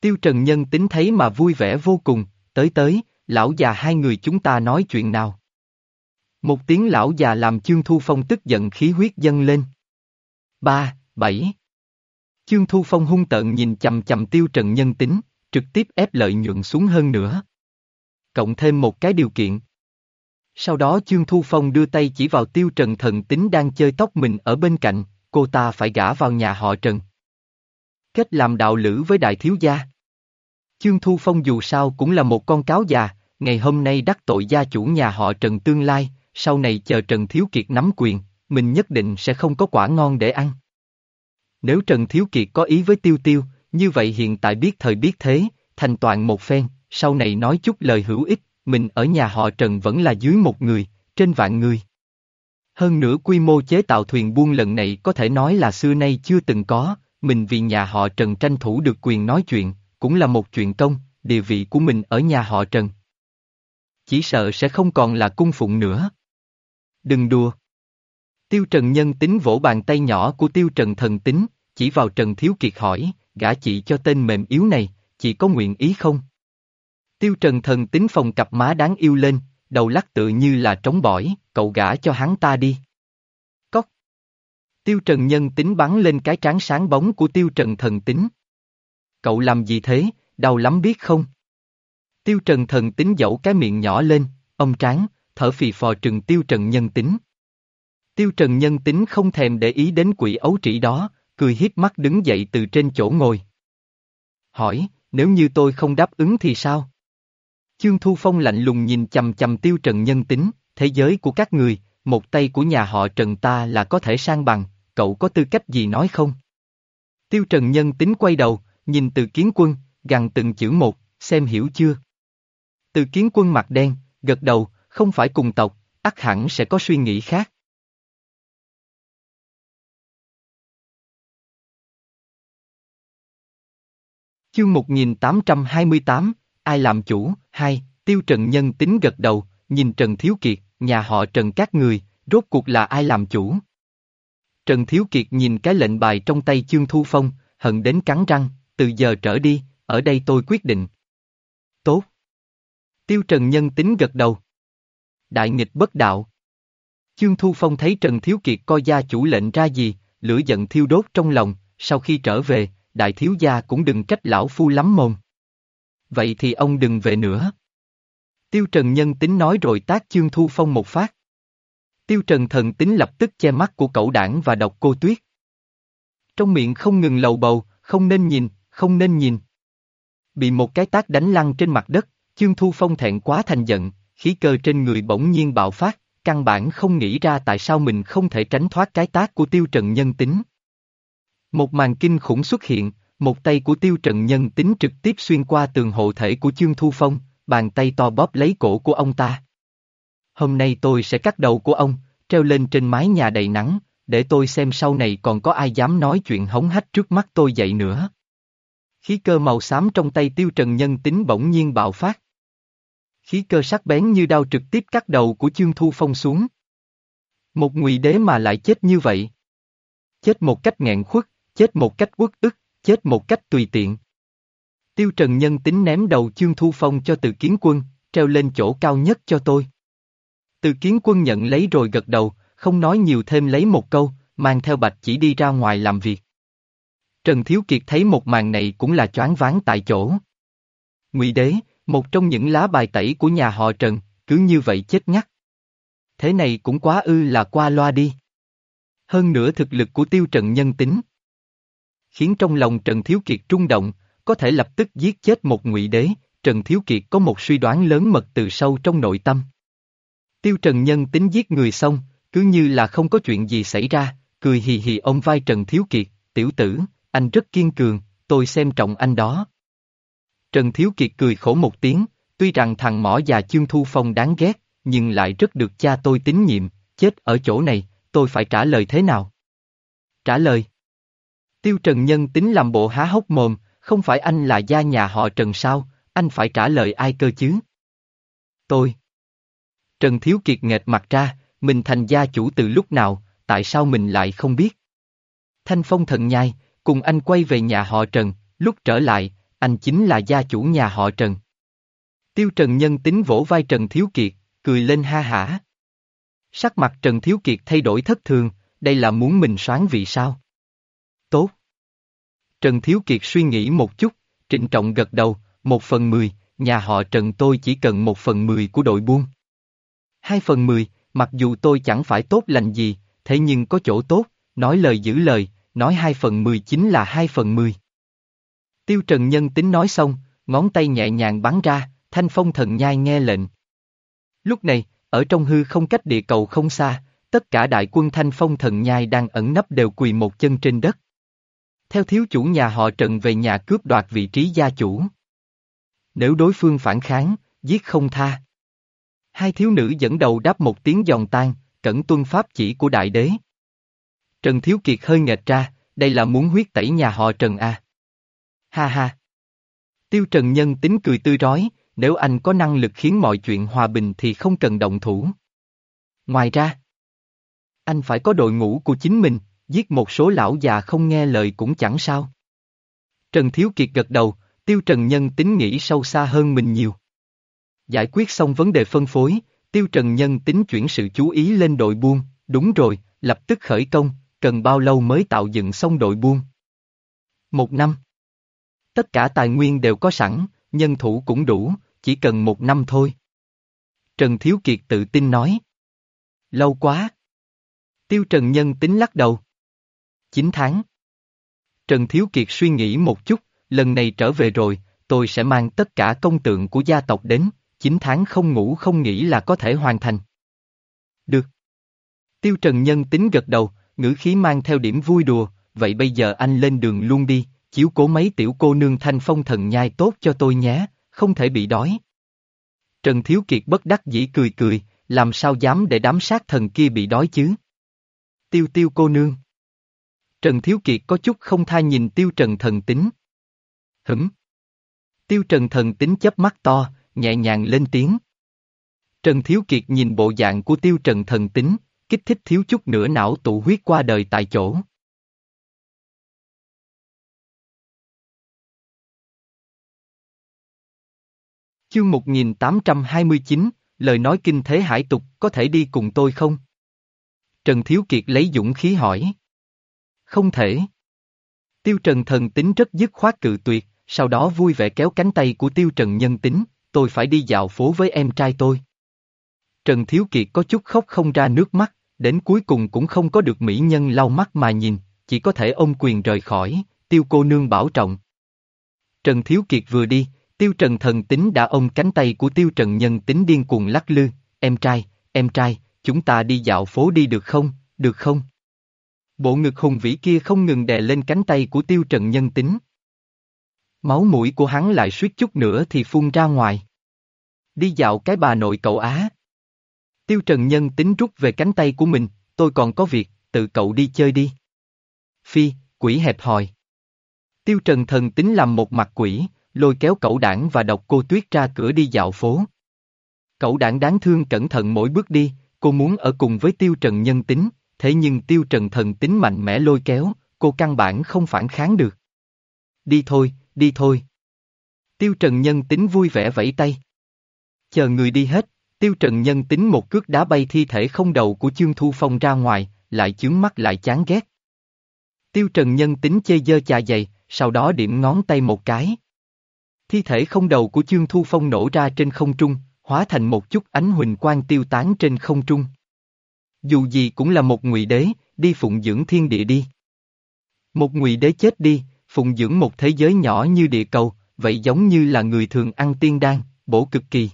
Tiêu Trần Nhân tính thấy mà vui vẻ vô cùng, tới tới, lão già hai người chúng ta nói chuyện nào. Một tiếng lão già làm Chương Thu Phong tức giận khí huyết dâng lên. Ba, bảy. Chương Thu Phong hung tợn nhìn chầm chầm Tiêu Trần Nhân tính, trực tiếp ép lợi nhuận xuống hơn nữa. Cộng thêm một cái điều kiện. Sau đó Chương Thu Phong đưa tay chỉ vào Tiêu Trần thần tính đang chơi tóc mình ở bên cạnh, cô ta phải gả vào nhà họ Trần. Kết làm đạo lữ với đại thiếu gia. Chương Thu Phong dù sao cũng là một con cáo già, ngày hôm nay đắc tội gia chủ nhà họ Trần tương lai, sau này chờ Trần Thiếu Kiệt nắm quyền, mình nhất định sẽ không có quả ngon để ăn. Nếu Trần Thiếu Kiệt có ý với Tiêu Tiêu, như vậy hiện tại biết thời biết thế, thành toàn một phen, sau này nói chút lời hữu ích, mình ở nhà họ Trần vẫn là dưới một người, trên vạn người. Hơn nữa quy mô chế tạo thuyền buôn lần này có thể nói là xưa nay chưa từng có, mình vì nhà họ Trần tranh thủ được quyền nói chuyện, cũng là một chuyện công, địa vị của mình ở nhà họ Trần. Chỉ sợ sẽ không còn là cung phụng nữa. Đừng đùa. Tiêu Trần Nhân tính vỗ bàn tay nhỏ của Tiêu Trần Thần tính, chỉ vào Trần Thiếu Kiệt hỏi, gã chị cho tên mềm yếu này, chị có nguyện ý không? Tiêu Trần Thần tính phòng cặp má đáng yêu lên, đầu lắc tự như là trống bỏi, cậu gả cho hắn ta đi. Cóc. Tiêu Trần Nhân tính bắn lên cái trán sáng bóng của Tiêu Trần Thần tính. Cậu làm gì thế, đau lắm biết không? Tiêu Trần Thần tính dẫu cái miệng nhỏ lên, ông tráng, thở phì phò trừng Tiêu Trần Nhân tính. Tiêu Trần Nhân tính không thèm để ý đến quỷ ấu trĩ đó, cười hiếp mắt đứng dậy từ trên chỗ ngồi. Hỏi, nếu như tôi không đáp ứng thì sao? Chương Thu Phong lạnh lùng nhìn chầm chầm Tiêu Trần Nhân tính, thế giới của các người, một tay của nhà họ Trần ta là có thể sang bằng, cậu có tư cách gì nói không? Tiêu Trần Nhân tính quay đầu, nhìn từ kiến quân, gằn từng chữ một, xem hiểu chưa? Từ kiến quân mặt đen, gật đầu, không phải cùng tộc, ắt hẳn sẽ có suy nghĩ khác. Chương 1828, ai làm chủ, hai, tiêu trần nhân tính gật đầu, nhìn Trần Thiếu Kiệt, nhà họ Trần các người, rốt cuộc là ai làm chủ. Trần Thiếu Kiệt nhìn cái lệnh bài trong tay Chương Thu Phong, hận đến cắn răng, từ giờ trở đi, ở đây tôi quyết định. Tốt. Tiêu Trần Nhân tính gật đầu. Đại nghịch bất đạo. Chương Thu Phong thấy Trần Thiếu Kiệt coi gia chủ lệnh ra gì, lửa giận thiêu đốt trong lòng, sau khi trở về, đại thiếu gia cũng đừng trách lão phu lắm mồm. Vậy thì ông đừng về nữa. Tiêu Trần Nhân tính nói rồi tác Chương Thu Phong một phát. Tiêu Trần thần tính lập tức che mắt của cậu đảng và độc cô tuyết. Trong miệng không ngừng lầu bầu, không nên nhìn, không nên nhìn. Bị một cái tác đánh lăn trên mặt đất, Chương Thu Phong thẹn quá thành giận, khí cơ trên người bỗng nhiên bạo phát, căn bản không nghĩ ra tại sao mình không thể tránh thoát cái tác của Tiêu Trần Nhân tính. Một màn kinh khủng xuất hiện, một tay của Tiêu Trần Nhân tính trực tiếp xuyên qua tường hộ thể của Chương Thu Phong, bàn tay to bóp lấy cổ của ông ta. Hôm nay tôi sẽ cắt đầu của ông, treo lên trên mái nhà đầy nắng, để tôi xem sau này còn có ai dám nói chuyện hống hách trước mắt tôi dậy nữa. Khí cơ màu xám trong tay tiêu trần nhân tính bỗng nhiên bạo phát. Khí cơ sắc bén như đao trực tiếp cắt đầu của chương thu phong xuống. Một ngụy đế mà lại chết như vậy. Chết một cách nghẹn khuất, chết một cách uất ức, chết một cách tùy tiện. Tiêu Trần Nhân tính ném đầu Chương Thu Phong cho từ kiến quân, treo lên chỗ cao nhất cho tôi. Từ kiến quân nhận lấy rồi gật đầu, không nói nhiều thêm lấy một câu, mang theo bạch chỉ đi ra ngoài làm việc. Trần Thiếu Kiệt thấy một màn này cũng là choáng váng tại chỗ. Ngụy Đế, một trong những lá bài tẩy của nhà họ Trần, cứ như vậy chết ngắt. Thế này cũng quá ư là qua loa đi. Hơn nữa thực lực của Tiêu Trần nhân tính. Khiến trong lòng Trần Thiếu Kiệt trung động, có thể lập tức giết chết một ngụy đế, Trần Thiếu Kiệt có một suy đoán lớn mật từ sâu trong nội tâm. Tiêu Trần Nhân tính giết người xong, cứ như là không có chuyện gì xảy ra, cười hì hì ôm vai Trần Thiếu Kiệt, tiểu tử, anh rất kiên cường, tôi xem trọng anh đó. Trần Thiếu Kiệt cười khổ một tiếng, tuy rằng thằng mỏ già Chương Thu Phong đáng ghét, nhưng lại rất được cha tôi tín nhiệm, chết ở chỗ này, tôi phải trả lời thế nào? Trả lời. Tiêu Trần Nhân tính làm bộ há hốc mồm, không phải anh là gia nhà họ Trần sao, anh phải trả lời ai cơ chứ? Tôi. Trần Thiếu Kiệt nghệt mặt ra, mình thành gia chủ từ lúc nào, tại sao mình lại không biết? Thanh Phong thần nhai, cùng anh quay về nhà họ Trần, lúc trở lại, anh chính là gia chủ nhà họ Trần. Tiêu Trần nhân tính vỗ vai Trần Thiếu Kiệt, cười lên ha hả. Sắc mặt Trần Thiếu Kiệt thay đổi thất thường, đây là muốn mình soán vị sao? Trần Thiếu Kiệt suy nghĩ một chút, trịnh trọng gật đầu, một phần mười, nhà họ Trần tôi chỉ cần một phần mười của đội buôn. Hai phần mười, mặc dù tôi chẳng phải tốt lành gì, thế nhưng có chỗ tốt, nói lời giữ lời, nói hai phần mười chính là hai phần mười. Tiêu Trần Nhân tính nói xong, ngón tay nhẹ nhàng bắn ra, thanh phong thần nhai nghe lệnh. Lúc này, ở trong hư không cách địa cầu không xa, tất cả đại quân thanh phong thần nhai đang ẩn nấp đều quỳ một chân trên đất. Theo thiếu chủ nhà họ Trần về nhà cướp đoạt vị trí gia chủ. Nếu đối phương phản kháng, giết không tha. Hai thiếu nữ dẫn đầu đáp một tiếng giòn tan, cẩn tuân pháp chỉ của đại đế. Trần Thiếu Kiệt hơi nghệch ra, đây là muốn huyết tẩy nhà họ Trần à. Ha ha. Tiêu Trần Nhân tính cười tươi rói, nếu anh có năng lực khiến mọi chuyện hòa bình thì không cần động thủ. Ngoài ra, anh phải có đội ngũ của chính mình, giết một số lão già không nghe lời cũng chẳng sao. Trần Thiếu Kiệt gật đầu, Tiêu Trần Nhân tính nghĩ sâu xa hơn mình nhiều. Giải quyết xong vấn đề phân phối, Tiêu Trần Nhân tính chuyển sự chú ý lên đội buôn, đúng rồi, lập tức khởi công, cần bao lâu mới tạo dựng xong đội buôn? Một năm. Tất cả tài nguyên đều có sẵn, nhân thủ cũng đủ, chỉ cần một năm thôi. Trần Thiếu Kiệt tự tin nói. Lâu quá. Tiêu Trần Nhân tính lắc đầu. Chín tháng. Trần Thiếu Kiệt suy nghĩ một chút, lần này trở về rồi, tôi sẽ mang tất cả công tượng của gia tộc đến, chín tháng không ngủ không nghĩ là có thể hoàn thành. Được. Tiêu Trần Nhân tính gật đầu, ngữ khí mang theo điểm vui đùa, vậy bây giờ anh lên đường luôn đi, chiếu cố mấy tiểu cô nương thanh phong thần nhai tốt cho tôi nhé, không thể bị đói. Trần Thiếu Kiệt bất đắc dĩ cười cười, làm sao dám để đám sát thần kia bị đói chứ? Tiêu tiêu cô nương. Trần Thiếu Kiệt có chút không tha nhìn tiêu trần thần tính. Hửm. Tiêu trần thần tính chớp mắt to, nhẹ nhàng lên tiếng. Trần Thiếu Kiệt nhìn bộ dạng của tiêu trần thần tính, kích thích thiếu chút nữa não tụ huyết qua đời tại chỗ. Chương 1829, lời nói kinh thế hải tục, có thể đi cùng tôi không? Trần Thiếu Kiệt lấy dũng khí hỏi. Không thể. Tiêu Trần thần tính rất dứt khoát cự tuyệt, sau đó vui vẻ kéo cánh tay của Tiêu Trần nhân tính, tôi phải đi dạo phố với em trai tôi. Trần Thiếu Kiệt có chút khóc không ra nước mắt, đến cuối cùng cũng không có được mỹ nhân lau mắt mà nhìn, chỉ có thể ôm quyền rời khỏi, tiêu cô nương bảo trọng. Trần Thiếu Kiệt vừa đi, tiêu trần thần tính đã ôm cánh tay của tiêu trần nhân tính điên cuồng lắc lư, em trai, em trai, chúng ta đi dạo phố đi được không, được không? Bộ ngực hùng vĩ kia không ngừng đè lên cánh tay của tiêu trần nhân tính. Máu mũi của hắn lại suýt chút nữa thì phun ra ngoài. Đi dạo cái bà nội cậu Á. Tiêu Trần Nhân tính rút về cánh tay của mình, tôi còn có việc, tự cậu đi chơi đi. Phi, quỷ hẹp hòi. Tiêu Trần thần tính làm một mặt quỷ, lôi kéo cậu đảng và độc cô tuyết ra cửa đi dạo phố. Cậu đảng đáng thương cẩn thận mỗi bước đi, cô muốn ở cùng với Tiêu Trần Nhân tính, thế nhưng Tiêu Trần thần tính mạnh mẽ lôi kéo, cô căn bản không phản kháng được. Đi thôi, đi thôi. Tiêu Trần Nhân tính vui vẻ vẫy tay. Chờ người đi hết, Tiêu Trần Nhân tính một cước đá bay thi thể không đầu của Chương Thu Phong ra ngoài, lại chướng mắt lại chán ghét. Tiêu Trần Nhân tính chê dơ chà dày, sau đó điểm ngón tay một cái. Thi thể không đầu của Chương Thu Phong nổ ra trên không trung, hóa thành một chút ánh huỳnh quang tiêu tán trên không trung. Dù gì cũng là một ngụy đế, đi phụng dưỡng thiên địa đi. Một ngụy đế chết đi, phụng dưỡng một thế giới nhỏ như địa cầu, vậy giống như là người thường ăn tiên đan, bổ cực kỳ.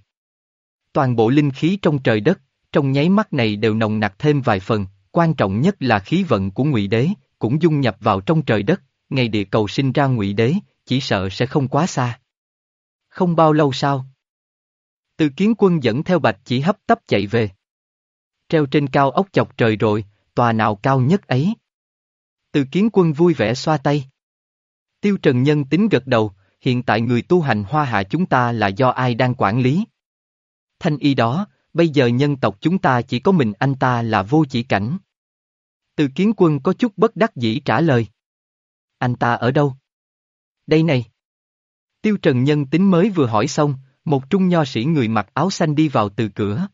Toàn bộ linh khí trong trời đất, trong nháy mắt này đều nồng nặc thêm vài phần, quan trọng nhất là khí vận của ngụy đế, cũng dung nhập vào trong trời đất, ngày địa cầu sinh ra ngụy đế, chỉ sợ sẽ không quá xa. Không bao lâu sau. Từ kiến quân dẫn theo bạch chỉ hấp tấp chạy về. Treo trên cao ốc chọc trời rồi, tòa nào cao nhất ấy. Từ kiến quân vui vẻ xoa tay. Tiêu Trần Nhân tính gật đầu, hiện tại người tu hành hoa hạ chúng ta là do ai đang quản lý? Thanh y đó, bây giờ nhân tộc chúng ta chỉ có mình anh ta là vô chỉ cảnh. Từ kiến quân có chút bất đắc dĩ trả lời. Anh ta ở đâu? Đây này. Tiêu Trần Nhân tính mới vừa hỏi xong, một trung nho sĩ người mặc áo xanh đi vào từ cửa.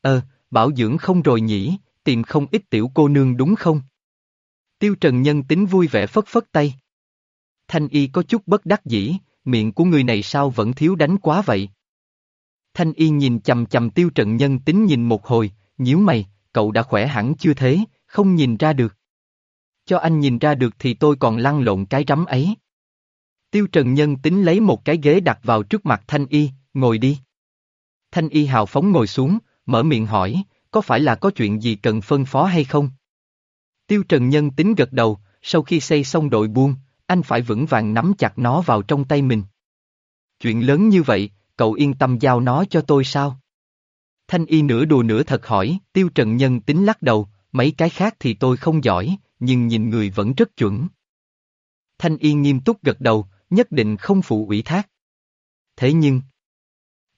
Ờ, bảo dưỡng không rồi nhỉ, tìm không ít tiểu cô nương đúng không? Tiêu Trần Nhân tính vui vẻ phất phất tay. Thanh y có chút bất đắc dĩ, miệng của người này sao vẫn thiếu đánh quá vậy? Thanh y nhìn chầm chầm tiêu Trần Nhân tính nhìn một hồi, nhíu mày, cậu đã khỏe hẳn chưa thế, không nhìn ra được. Cho anh nhìn ra được thì tôi còn lăn lộn cái rắm ấy. Tiêu Trần Nhân tính lấy một cái ghế đặt vào trước mặt Thanh Y, ngồi đi. Thanh Y hào phóng ngồi xuống, mở miệng hỏi, có phải là có chuyện gì cần phân phó hay không? Tiêu Trần Nhân tính gật đầu, sau khi xây xong đội buông, anh phải vững vàng nắm chặt nó vào trong tay mình. Chuyện lớn như vậy, cậu yên tâm giao nó cho tôi sao? Thanh y nửa đùa nửa thật hỏi, tiêu trần nhân tính lắc đầu, mấy cái khác thì tôi không giỏi, nhưng nhìn người vẫn rất chuẩn. Thanh y nghiêm túc gật đầu, nhất định không phụ ủy thác. Thế nhưng...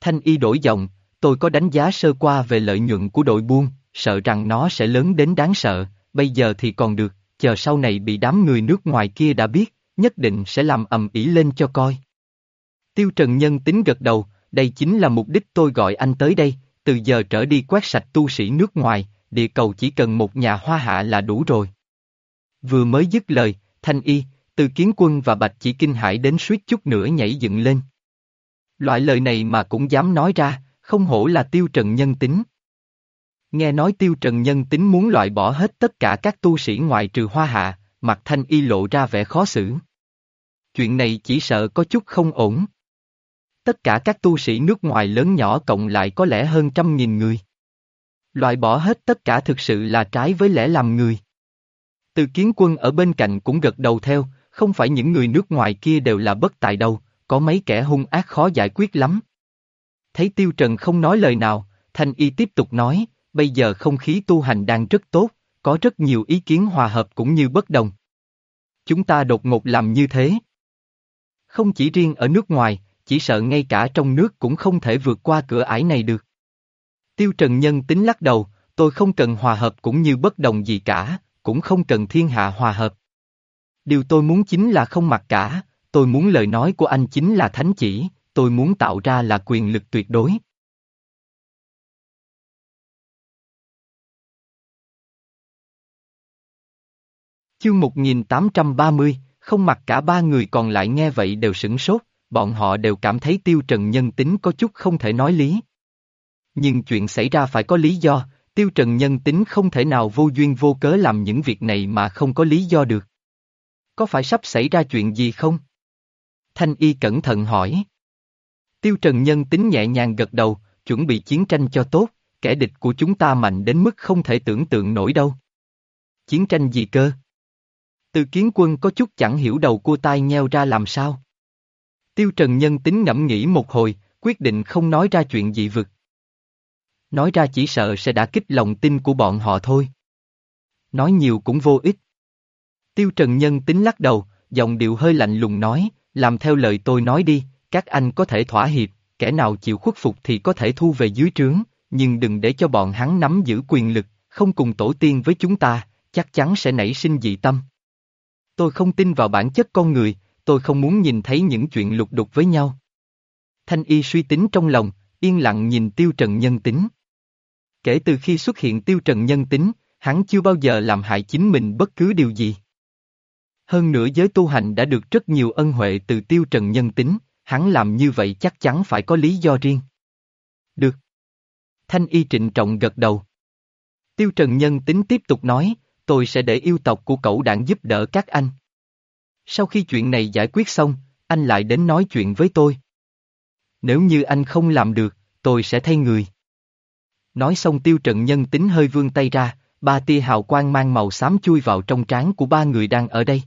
Thanh y đổi giọng, tôi có đánh giá sơ qua về lợi nhuận của đội buôn, sợ rằng nó sẽ lớn đến đáng sợ, bây giờ thì còn được, chờ sau này bị đám người nước ngoài kia đã biết, nhất định sẽ làm ầm ĩ lên cho coi. Tiêu Trần Nhân tính gật đầu, đây chính là mục đích tôi gọi anh tới đây, từ giờ trở đi quét sạch tu sĩ nước ngoài, địa cầu chỉ cần một nhà hoa hạ là đủ rồi. Vừa mới dứt lời, Thanh Y, từ kiến quân và Bạch chỉ kinh hãi đến suýt chút nữa nhảy dựng lên. Loại lời này mà cũng dám nói ra, không hổ là tiêu trần nhân tính. Nghe nói tiêu trần nhân tính muốn loại bỏ hết tất cả các tu sĩ ngoại trừ hoa hạ, mặt thanh y lộ ra vẻ khó xử. Chuyện này chỉ sợ có chút không ổn. Tất cả các tu sĩ nước ngoài lớn nhỏ cộng lại có lẽ hơn trăm nghìn người. Loại bỏ hết tất cả thực sự là trái với lẽ làm người. Từ kiến quân ở bên cạnh cũng gật đầu theo, không phải những người nước ngoài kia đều là bất tài đâu, có mấy kẻ hung ác khó giải quyết lắm. Thấy Tiêu Trần không nói lời nào, Thanh Y tiếp tục nói, bây giờ không khí tu hành đang rất tốt, có rất nhiều ý kiến hòa hợp cũng như bất đồng. Chúng ta đột ngột làm như thế. Không chỉ riêng ở nước ngoài, chỉ sợ ngay cả trong nước cũng không thể vượt qua cửa ải này được. Tiêu Trần Nhân tính lắc đầu, tôi không cần hòa hợp cũng như bất đồng gì cả, cũng không cần thiên hạ hòa hợp. Điều tôi muốn chính là không mặc cả, tôi muốn lời nói của anh chính là thánh chỉ, tôi muốn tạo ra là quyền lực tuyệt đối. Chương 1830, không mặc cả ba người còn lại nghe vậy đều sửng sốt, bọn họ đều cảm thấy tiêu trần nhân tính có chút không thể nói lý. Nhưng chuyện xảy ra phải có lý do, tiêu trần nhân tính không thể nào vô duyên vô cớ làm những việc này mà không có lý do được. Có phải sắp xảy ra chuyện gì không? Thanh y cẩn thận hỏi. Tiêu trần nhân tính nhẹ nhàng gật đầu, chuẩn bị chiến tranh cho tốt, kẻ địch của chúng ta mạnh đến mức không thể tưởng tượng nổi đâu. Chiến tranh gì cơ? Từ kiến quân có chút chẳng hiểu đầu cua tai nheo ra làm sao. Tiêu Trần Nhân tính ngẫm nghĩ một hồi, quyết định không nói ra chuyện dị vực. Nói ra chỉ sợ sẽ đã kích lòng tin của bọn họ thôi. Nói nhiều cũng vô ích. Tiêu Trần Nhân tính lắc đầu, giọng điệu hơi lạnh lùng nói, làm theo lời tôi nói đi, các anh có thể thỏa hiệp, kẻ nào chịu khuất phục thì có thể thu về dưới trướng, nhưng đừng để cho bọn hắn nắm giữ quyền lực, không cùng tổ tiên với chúng ta, chắc chắn sẽ nảy sinh dị tâm. Tôi không tin vào bản chất con người, tôi không muốn nhìn thấy những chuyện lục đục với nhau. Thanh y suy tính trong lòng, yên lặng nhìn tiêu trần nhân tính. Kể từ khi xuất hiện tiêu trần nhân tính, hắn chưa bao giờ làm hại chính mình bất cứ điều gì. Hơn nữa giới tu hành đã được rất nhiều ân huệ từ tiêu trần nhân tính, hắn làm như vậy chắc chắn phải có lý do riêng. Được. Thanh y trịnh trọng gật đầu. Tiêu trần nhân tính tiếp tục nói, tôi sẽ để yêu tộc của cậu đảng giúp đỡ các anh. Sau khi chuyện này giải quyết xong, anh lại đến nói chuyện với tôi. Nếu như anh không làm được, tôi sẽ thay người. Nói xong tiêu trận nhân tính hơi vươn tay ra, ba tia hào quang mang màu xám chui vào trong trán của ba người đang ở đây.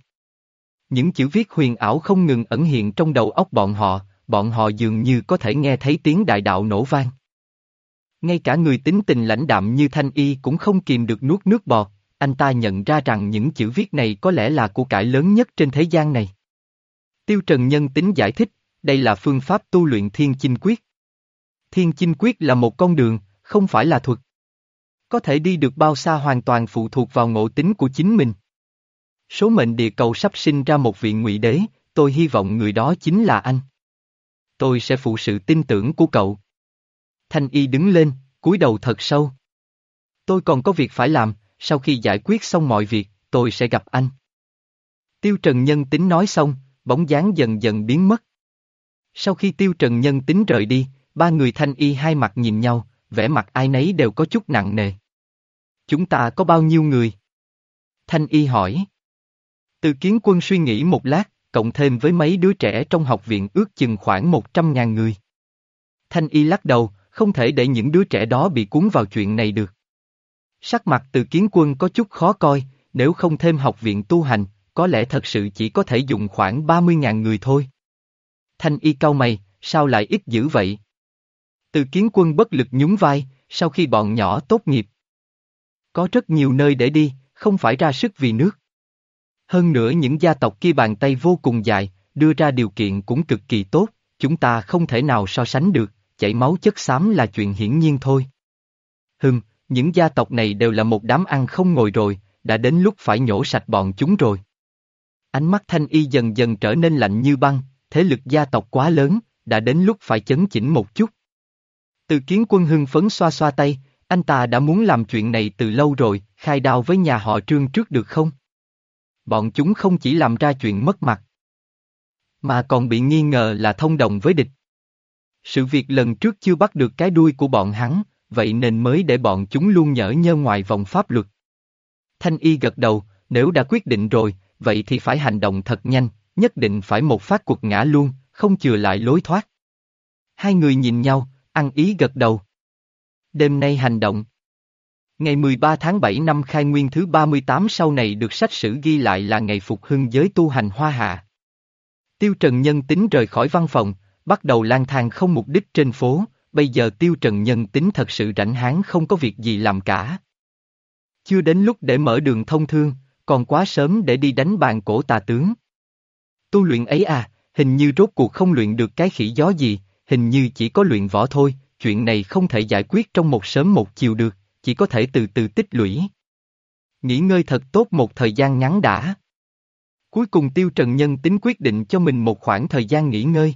Những chữ viết huyền ảo không ngừng ẩn hiện trong đầu óc bọn họ, bọn họ dường như có thể nghe thấy tiếng đại đạo nổ vang. Ngay cả người tính tình lãnh đạm như Thanh Y cũng không kìm được nuốt nước bọt, anh ta nhận ra rằng những chữ viết này có lẽ là của cải lớn nhất trên thế gian này. Tiêu Trần Nhân tính giải thích, đây là phương pháp tu luyện thiên chinh quyết. Thiên chinh quyết là một con đường, không phải là thuật. Có thể đi được bao xa hoàn toàn phụ thuộc vào ngộ tính của chính mình. Số mệnh địa cầu sắp sinh ra một vị ngụy đế, tôi hy vọng người đó chính là anh. Tôi sẽ phụ sự tin tưởng của cậu. Thanh y đứng lên, cúi đầu thật sâu. Tôi còn có việc phải làm, sau khi giải quyết xong mọi việc, tôi sẽ gặp anh. Tiêu Trần Nhân Tính nói xong, bóng dáng dần dần biến mất. Sau khi Tiêu Trần Nhân Tính rời đi, ba người thanh y hai mặt nhìn nhau, vẻ mặt ai nấy đều có chút nặng nề. Chúng ta có bao nhiêu người? Thanh y hỏi. Từ kiến quân suy nghĩ một lát, cộng thêm với mấy đứa trẻ trong học viện ước chừng khoảng 100.000 người. Thanh y lắc đầu, không thể để những đứa trẻ đó bị cuốn vào chuyện này được. Sắc mặt từ kiến quân có chút khó coi, nếu không thêm học viện tu hành, có lẽ thật sự chỉ có thể dùng khoảng 30.000 người thôi. Thanh y cau mày, sao lại ít dữ vậy? Từ kiến quân bất lực nhún vai, sau khi bọn nhỏ tốt nghiệp. Có rất nhiều nơi để đi, không phải ra sức vì nước. Hơn nữa những gia tộc kia bàn tay vô cùng dài, đưa ra điều kiện cũng cực kỳ tốt, chúng ta không thể nào so sánh được, chảy máu chất xám là chuyện hiển nhiên thôi. Hừm, những gia tộc này đều là một đám ăn không ngồi rồi, đã đến lúc phải nhổ sạch bọn chúng rồi. Ánh mắt thanh y dần dần trở nên lạnh như băng, thế lực gia tộc quá lớn, đã đến lúc phải chấn chỉnh một chút. Từ kiến quân hưng phấn xoa xoa tay, anh ta đã muốn làm chuyện này từ lâu rồi, khai đao với nhà họ trương trước được không? Bọn chúng không chỉ làm ra chuyện mất mặt, mà còn bị nghi ngờ là thông đồng với địch. Sự việc lần trước chưa bắt được cái đuôi của bọn hắn, vậy nên mới để bọn chúng luôn nhở nhơ ngoài vòng pháp luật. Thanh y gật đầu, nếu đã quyết định rồi, vậy thì phải hành động thật nhanh, nhất định phải một phát cuộc ngã luôn, không chừa lại lối thoát. Hai người nhìn nhau, ăn ý gật đầu. Đêm nay hành động. Ngày 13 tháng 7 năm khai nguyên thứ 38 sau này được sách sử ghi lại là ngày phục hưng giới tu hành hoa hạ. Tiêu Trần Nhân tính rời khỏi văn phòng, bắt đầu lang thang không mục đích trên phố, bây giờ Tiêu Trần Nhân tính thật sự rảnh háng không có việc gì làm cả. Chưa đến lúc để mở đường thông thương, còn quá sớm để đi đánh bàn cổ tà tướng. Tu luyện ấy à, hình như rốt cuộc không luyện được cái khỉ gió gì, hình như chỉ có luyện võ thôi, chuyện này không thể giải quyết trong một sớm một chiều được, chỉ có thể từ từ tích lũy. Nghỉ ngơi thật tốt một thời gian ngắn đã. Cuối cùng Tiêu Trần Nhân tính quyết định cho mình một khoảng thời gian nghỉ ngơi.